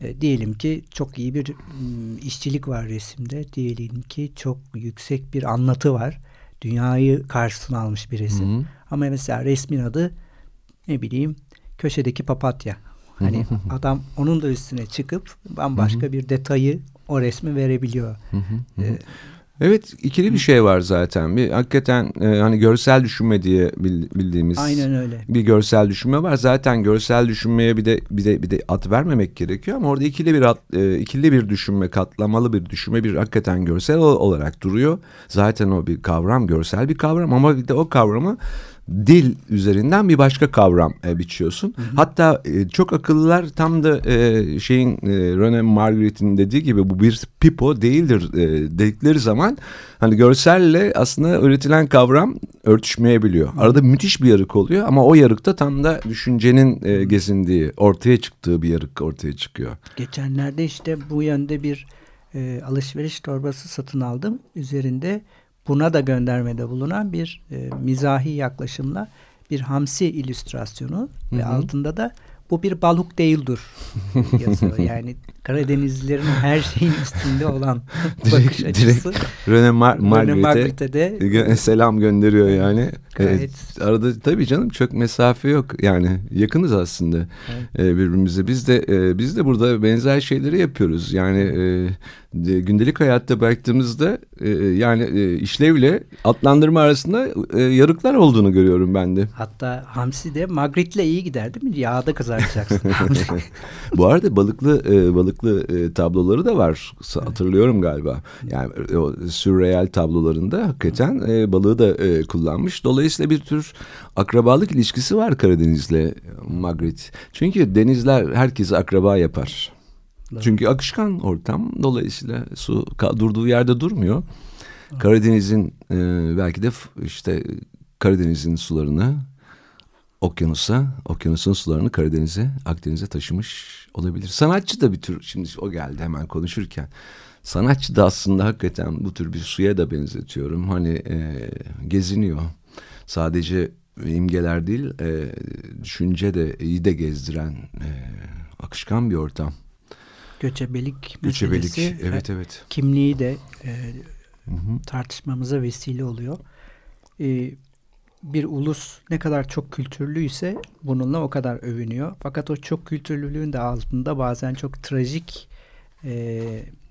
E, diyelim ki çok iyi bir m, işçilik var resimde. Diyelim ki çok yüksek bir anlatı var. Dünyayı karşısına almış bir resim. Hı hı. Ama mesela resmin adı ne bileyim köşedeki papatya. Hani adam onun da üstüne çıkıp bambaşka bir detayı o resme verebiliyor. Ee, Evet ikili bir şey var zaten. Bir hakikaten e, hani görsel düşünme diye bil- bildiğimiz aynen öyle. bir görsel düşünme var. Zaten görsel düşünmeye bir de bir de bir de ad vermemek gerekiyor ama orada ikili bir ad, e, ikili bir düşünme, katlamalı bir düşünme bir hakikaten görsel ol- olarak duruyor. Zaten o bir kavram, görsel bir kavram ama bir de o kavramı dil üzerinden bir başka kavram e, biçiyorsun. Hatta e, çok akıllılar tam da e, şeyin e, René Margaret'in dediği gibi bu bir pipo değildir e, dedikleri zaman hani görselle aslında öğretilen kavram örtüşmeyebiliyor. Arada müthiş bir yarık oluyor ama o yarıkta tam da düşüncenin e, gezindiği, ortaya çıktığı bir yarık ortaya çıkıyor. Geçenlerde işte bu yönde bir e, alışveriş torbası satın aldım. Üzerinde buna da göndermede bulunan bir e, mizahi yaklaşımla bir hamsi illüstrasyonu ve Hı hı. altında da bu bir balık değildir yazıyor. Yani Karadenizlilerin her şeyin üstünde olan bakış Direkt- açısı. René Mar- Böyle Margaret'e Margaret'e de selam gönderiyor yani. Gayet- Evet, arada tabii canım çok mesafe yok yani yakınız aslında Evet. e, birbirimize. Biz de e, biz de burada benzer şeyleri yapıyoruz. Yani e, gündelik hayatta baktığımızda e, yani e, işlevle adlandırma arasında e, yarıklar olduğunu görüyorum ben de. hatta hamsi de Margaret'le iyi gider değil mi? Yağda kızartacaksın. Bu arada balıklı e, balıklı e, tabloları da var. Hatırlıyorum galiba. Yani e, o sürreel tablolarında hakikaten e, balığı da e, kullanmış. Dolayısıyla bir tür akrabalık ilişkisi var Karadeniz'le Magritte. Çünkü denizler herkesi akraba yapar. Doğru. Çünkü akışkan ortam. Dolayısıyla su durduğu yerde durmuyor. Karadeniz'in e, belki de işte Karadeniz'in sularını okyanusa, okyanusun sularını Karadeniz'e, Akdeniz'e taşımış olabilir. Sanatçı da bir tür, şimdi o geldi hemen konuşurken. Sanatçı da aslında hakikaten bu tür bir suya da benzetiyorum. Hani e, geziniyor. Sadece imgeler değil, e, düşünce de iyi de gezdiren e, akışkan bir ortam. Göçebelik Göçebelik, meselesi, evet evet. kimliği de e, Hı hı. tartışmamıza vesile oluyor. E, bir ulus ne kadar çok kültürlüyse bununla o kadar övünüyor. Fakat o çok kültürlülüğün de altında bazen çok trajik e,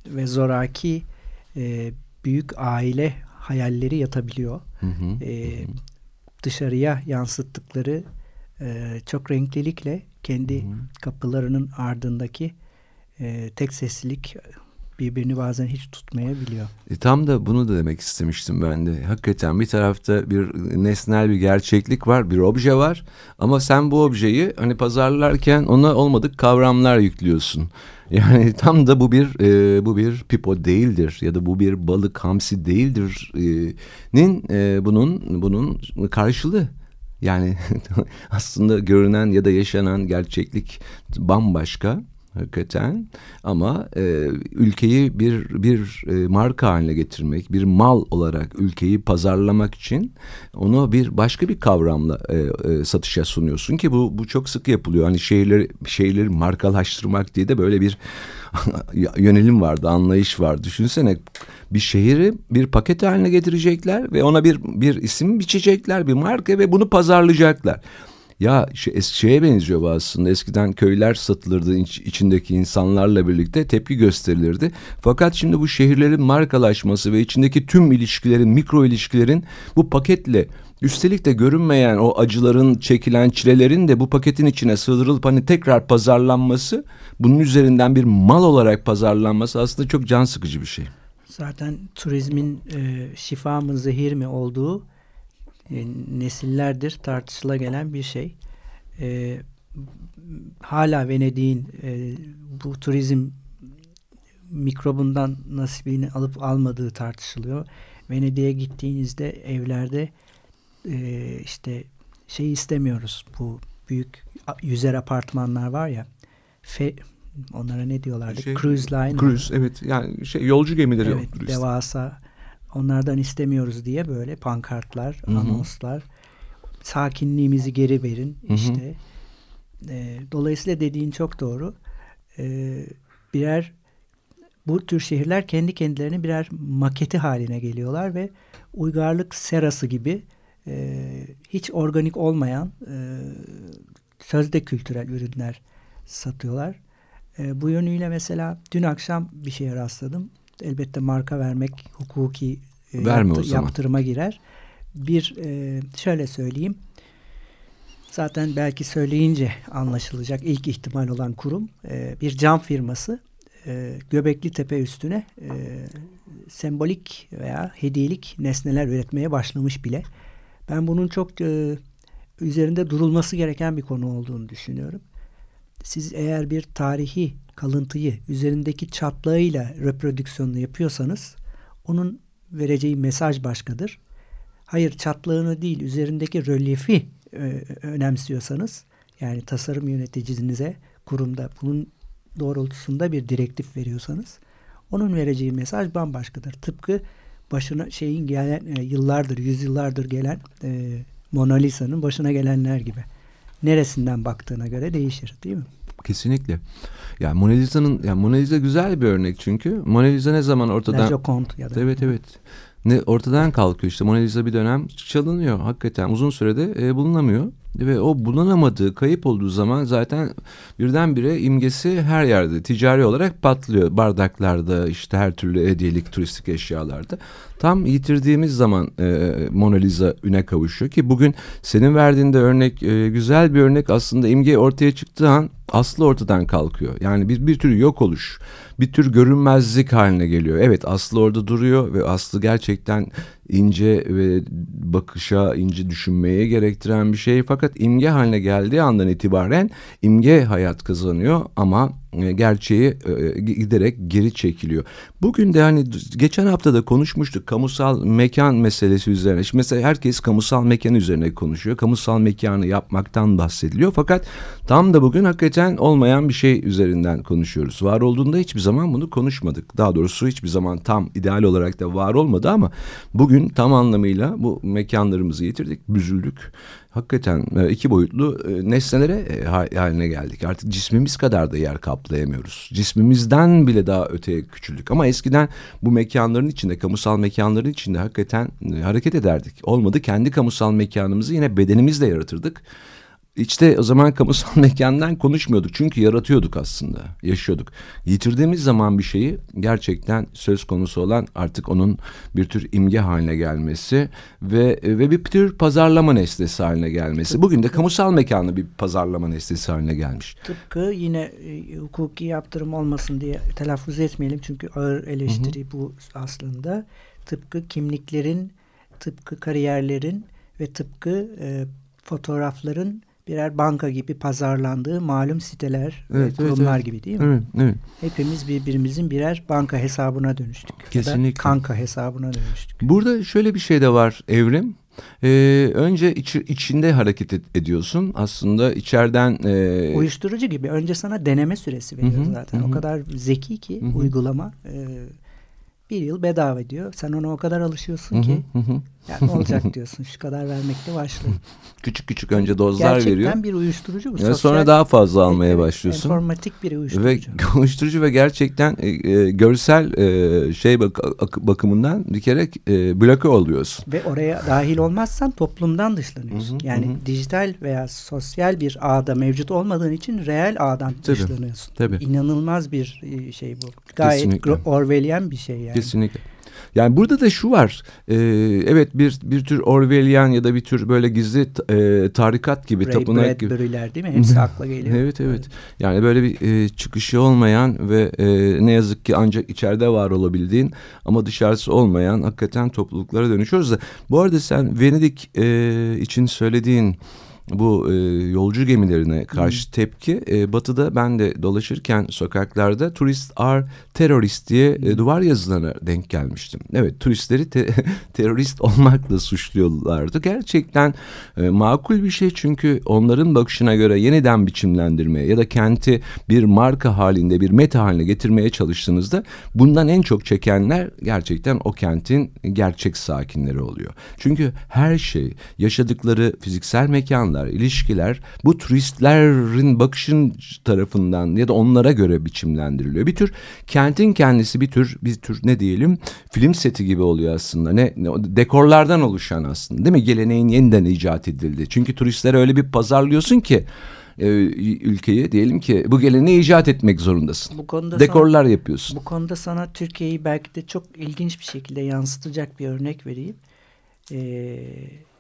ve zoraki e, büyük aile hayalleri yatabiliyor. Hı hı. E, dışarıya yansıttıkları e, çok renklilikle kendi Hı hı. kapılarının ardındaki e, tek seslilik birbirini bazen hiç tutmayabiliyor. E, tam da bunu da demek istemiştim ben de. Hakikaten bir tarafta bir nesnel bir gerçeklik var, bir obje var. Ama sen bu objeyi hani pazarlarken ona olmadık kavramlar yüklüyorsun. Yani tam da bu bir e, bu bir pipo değildir ya da bu bir balık hamsi değildir e, nin e, bunun bunun karşılığı. Yani aslında görünen ya da yaşanan gerçeklik bambaşka hakikaten ama e, ülkeyi bir bir e, marka haline getirmek, bir mal olarak ülkeyi pazarlamak için onu bir başka bir kavramla e, e, satışa sunuyorsun ki bu bu çok sık yapılıyor. Hani şeyleri şeyleri markalaştırmak diye de böyle bir yönelim vardı, anlayış var. Düşünsene bir şehri bir paket haline getirecekler ve ona bir bir isim biçecekler, bir marka ve bunu pazarlayacaklar. Ya es- şeye benziyor aslında. Eskiden köyler satılırdı iç- içindeki insanlarla birlikte tepki gösterilirdi. Fakat şimdi bu şehirlerin markalaşması ve içindeki tüm ilişkilerin, mikro ilişkilerin bu paketle üstelik de görünmeyen o acıların, çekilen çilelerin de bu paketin içine sığdırılıp hani tekrar pazarlanması, bunun üzerinden bir mal olarak pazarlanması aslında çok can sıkıcı bir şey. Zaten turizmin e, şifa mı zehir mi olduğu e, nesillerdir tartışıla gelen bir şey. E, hala Venedik'in e, bu turizm mikrobundan nasibini alıp almadığı tartışılıyor. Venedik'e gittiğinizde evlerde e, işte şey istemiyoruz. Bu büyük yüzer apartmanlar var ya. Fe, onlara ne diyorlardı? Şey, Cruise line. Cruise evet yani şey yolcu gemileri Evet, devasa. Onlardan istemiyoruz diye böyle pankartlar, Hı hı. anonslar. Sakinliğimizi geri verin Hı hı. işte. E, dolayısıyla dediğin çok doğru. E, birer bu tür şehirler kendi kendilerine birer maketi haline geliyorlar ve uygarlık serası gibi e, hiç organik olmayan e, sözde kültürel ürünler satıyorlar. E, bu yönüyle mesela dün akşam bir şeye rastladım. Elbette marka vermek hukuki e, Verme yaptı- o zaman. yaptırıma girer. Bir e, şöyle söyleyeyim. Zaten belki söyleyince anlaşılacak ilk ihtimal olan kurum e, bir cam firması e, Göbekli Tepe üstüne e, sembolik veya hediyelik nesneler üretmeye başlamış bile. Ben bunun çok e, üzerinde durulması gereken bir konu olduğunu düşünüyorum. Siz eğer bir tarihi kalıntıyı üzerindeki çatlağıyla reprodüksiyonunu yapıyorsanız onun vereceği mesaj başkadır. Hayır çatlağını değil üzerindeki rölyefi e, önemsiyorsanız yani tasarım yöneticinize kurumda bunun doğrultusunda bir direktif veriyorsanız onun vereceği mesaj bambaşkadır. Tıpkı başına şeyin gelen e, yıllardır, yüzyıllardır gelen e, Mona Lisa'nın başına gelenler gibi. Neresinden baktığına göre değişir değil mi? Kesinlikle. Yani Mona Lisa'nın yani Mona Lisa güzel bir örnek çünkü. Mona Lisa ne zaman La ortadan Joconde ya da. Evet evet. Ne ortadan kalkıyor işte Mona Lisa bir dönem çalınıyor hakikaten uzun sürede e, bulunamıyor ve o bulunamadığı kayıp olduğu zaman zaten birdenbire imgesi her yerde ticari olarak patlıyor bardaklarda işte her türlü hediyelik turistik eşyalarda tam yitirdiğimiz zaman e, Mona Lisa üne kavuşuyor ki bugün senin verdiğinde örnek e, güzel bir örnek aslında imge ortaya çıktığı an aslı ortadan kalkıyor yani bir, bir tür yok oluş bir tür görünmezlik haline geliyor. Evet Aslı orada duruyor ve Aslı gerçekten ince ve bakışa, ince düşünmeye gerektiren bir şey. Fakat imge haline geldiği andan itibaren imge hayat kazanıyor ama gerçeği e, giderek geri çekiliyor. Bugün de hani geçen hafta da konuşmuştuk kamusal mekan meselesi üzerine. Şimdi mesela herkes kamusal mekan üzerine konuşuyor. Kamusal mekanı yapmaktan bahsediliyor. Fakat tam da bugün hakikaten olmayan bir şey üzerinden konuşuyoruz. Var olduğunda hiçbir zaman bunu konuşmadık. Daha doğrusu hiçbir zaman tam ideal olarak da var olmadı ama bugün tam anlamıyla bu mekanlarımızı yitirdik, büzüldük hakikaten e, iki boyutlu e, nesnelere e, haline geldik. Artık cismimiz kadar da yer kaplayamıyoruz. Cismimizden bile daha öteye küçüldük. Ama eskiden bu mekanların içinde, kamusal mekanların içinde hakikaten hareket ederdik. Olmadı kendi kamusal mekanımızı yine bedenimizle yaratırdık. İşte o zaman kamusal mekandan konuşmuyorduk çünkü yaratıyorduk aslında, yaşıyorduk. Yitirdiğimiz zaman bir şeyi gerçekten söz konusu olan artık onun bir tür imge haline gelmesi ve ve bir tür pazarlama nesnesi haline gelmesi. Bugün de kamusal mekanı bir pazarlama nesnesi haline gelmiş. Tıpkı yine e, hukuki yaptırım olmasın diye telaffuz etmeyelim çünkü ağır eleştiri hı hı. bu aslında. Tıpkı kimliklerin, tıpkı kariyerlerin ve tıpkı e, fotoğrafların birer banka gibi pazarlandığı malum siteler evet, ve kurumlar evet, evet. gibi değil mi? Evet, evet. Hepimiz birbirimizin birer banka hesabına dönüştük. Kesinlikle. Kanka hesabına dönüştük. Burada şöyle bir şey de var Evrim. Ee, önce iç, içinde hareket ed ediyorsun. Aslında içeriden... E... Uyuşturucu gibi. Önce sana deneme süresi veriyor hı -hı, zaten. Hı -hı. O kadar zeki ki hı -hı. uygulama. E, bir yıl bedava diyor. Sen ona o kadar alışıyorsun Hı hı, ki hı hı. Yani olacak diyorsun. Şu kadar vermekle başlayın. küçük küçük önce dozlar Gerçekten veriyor. Gerçekten bir uyuşturucu bu. Sosyal, sonra daha fazla almaya evet, başlıyorsun. Informatik bir uyuşturucu. Ve uyuşturucu ve gerçekten e, e, görsel e, şey bak, bakımından bir kere e, bloke oluyorsun. Ve oraya dahil olmazsan toplumdan dışlanıyorsun. Hı hı, yani hı. dijital veya sosyal bir ağda mevcut olmadığın için reel ağdan Tabii, dışlanıyorsun. tabii. İnanılmaz bir e, şey bu. Gayet Kesinlikle. Orwellian bir şey yani. Kesinlikle. Yani burada da şu var. E, evet bir bir tür Orwellian ya da bir tür böyle gizli e, tarikat gibi Ray tapınak gibi. Bradbury'ler değil mi? Hepsi akla geliyor. Evet evet. Yani böyle bir e, çıkışı olmayan ve e, ne yazık ki ancak içeride var olabildiğin ama dışarısı olmayan hakikaten topluluklara dönüşüyoruz da. Bu arada sen Venedik e, için söylediğin bu e, yolcu gemilerine karşı tepki e, batıda ben de dolaşırken sokaklarda turist are terörist diye e, duvar yazılarına denk gelmiştim. Evet turistleri te terörist olmakla suçluyorlardı. Gerçekten e, makul bir şey çünkü onların bakışına göre yeniden biçimlendirmeye ya da kenti bir marka halinde bir meta haline getirmeye çalıştığınızda bundan en çok çekenler gerçekten o kentin gerçek sakinleri oluyor. Çünkü her şey yaşadıkları fiziksel mekanlar insanlar, ilişkiler bu turistlerin bakışın tarafından ya da onlara göre biçimlendiriliyor. Bir tür kentin kendisi bir tür bir tür ne diyelim film seti gibi oluyor aslında. Ne, ne dekorlardan oluşan aslında değil mi? Geleneğin yeniden icat edildi. Çünkü turistlere öyle bir pazarlıyorsun ki e, ülkeyi diyelim ki bu geleneği icat etmek zorundasın. Bu konuda Dekorlar sana, yapıyorsun. Bu konuda sana Türkiye'yi belki de çok ilginç bir şekilde yansıtacak bir örnek vereyim. Eee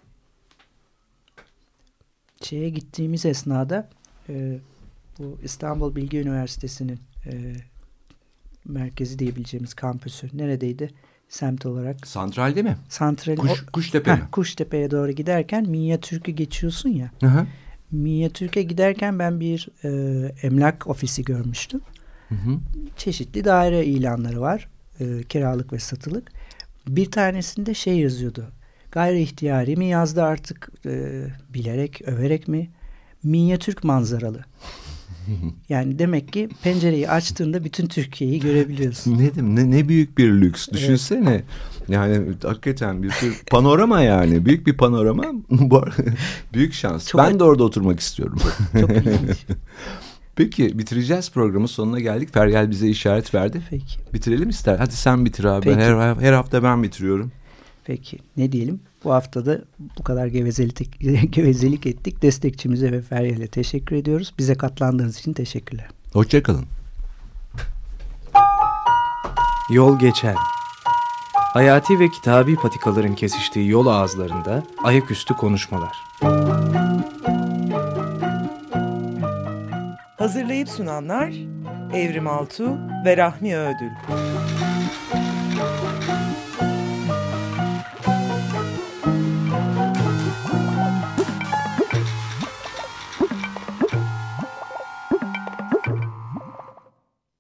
şeye gittiğimiz esnada e, bu İstanbul Bilgi Üniversitesi'nin e, merkezi diyebileceğimiz kampüsü neredeydi? semt olarak. Santralde mi? Santrali, Kuş, Kuştepe Heh, mi? Kuştepe'ye doğru giderken Minyatürk'ü geçiyorsun ya. Hı hı. Minyatürk'e giderken ben bir e, emlak ofisi görmüştüm. Hı hı. Çeşitli daire ilanları var. e, kiralık ve satılık. Bir tanesinde şey yazıyordu. Gayri ihtiyari mi yazdı artık e, bilerek, överek mi? Minyatürk manzaralı. Yani demek ki pencereyi açtığında bütün Türkiye'yi görebiliyorsun. Ne, ne, ne büyük bir lüks. Düşünsene. Yani hakikaten bir tür panorama yani. Büyük bir panorama. Büyük şans. Çok- ben de orada oturmak istiyorum. Çok ilginç. Peki bitireceğiz programın sonuna geldik. Fergel bize işaret verdi. Peki. Bitirelim ister. Hadi sen bitir abi. Peki. Her, her hafta ben bitiriyorum. Peki ne diyelim? Bu haftada bu kadar gevezelik, gevezelik ettik. Destekçimize ve Feryal'e teşekkür ediyoruz. Bize katlandığınız için teşekkürler. Hoşçakalın. Yol geçen. Hayati ve kitabi patikaların kesiştiği yol ağızlarında ayaküstü konuşmalar. Hazırlayıp sunanlar Evrim Altu ve Rahmi Ödül.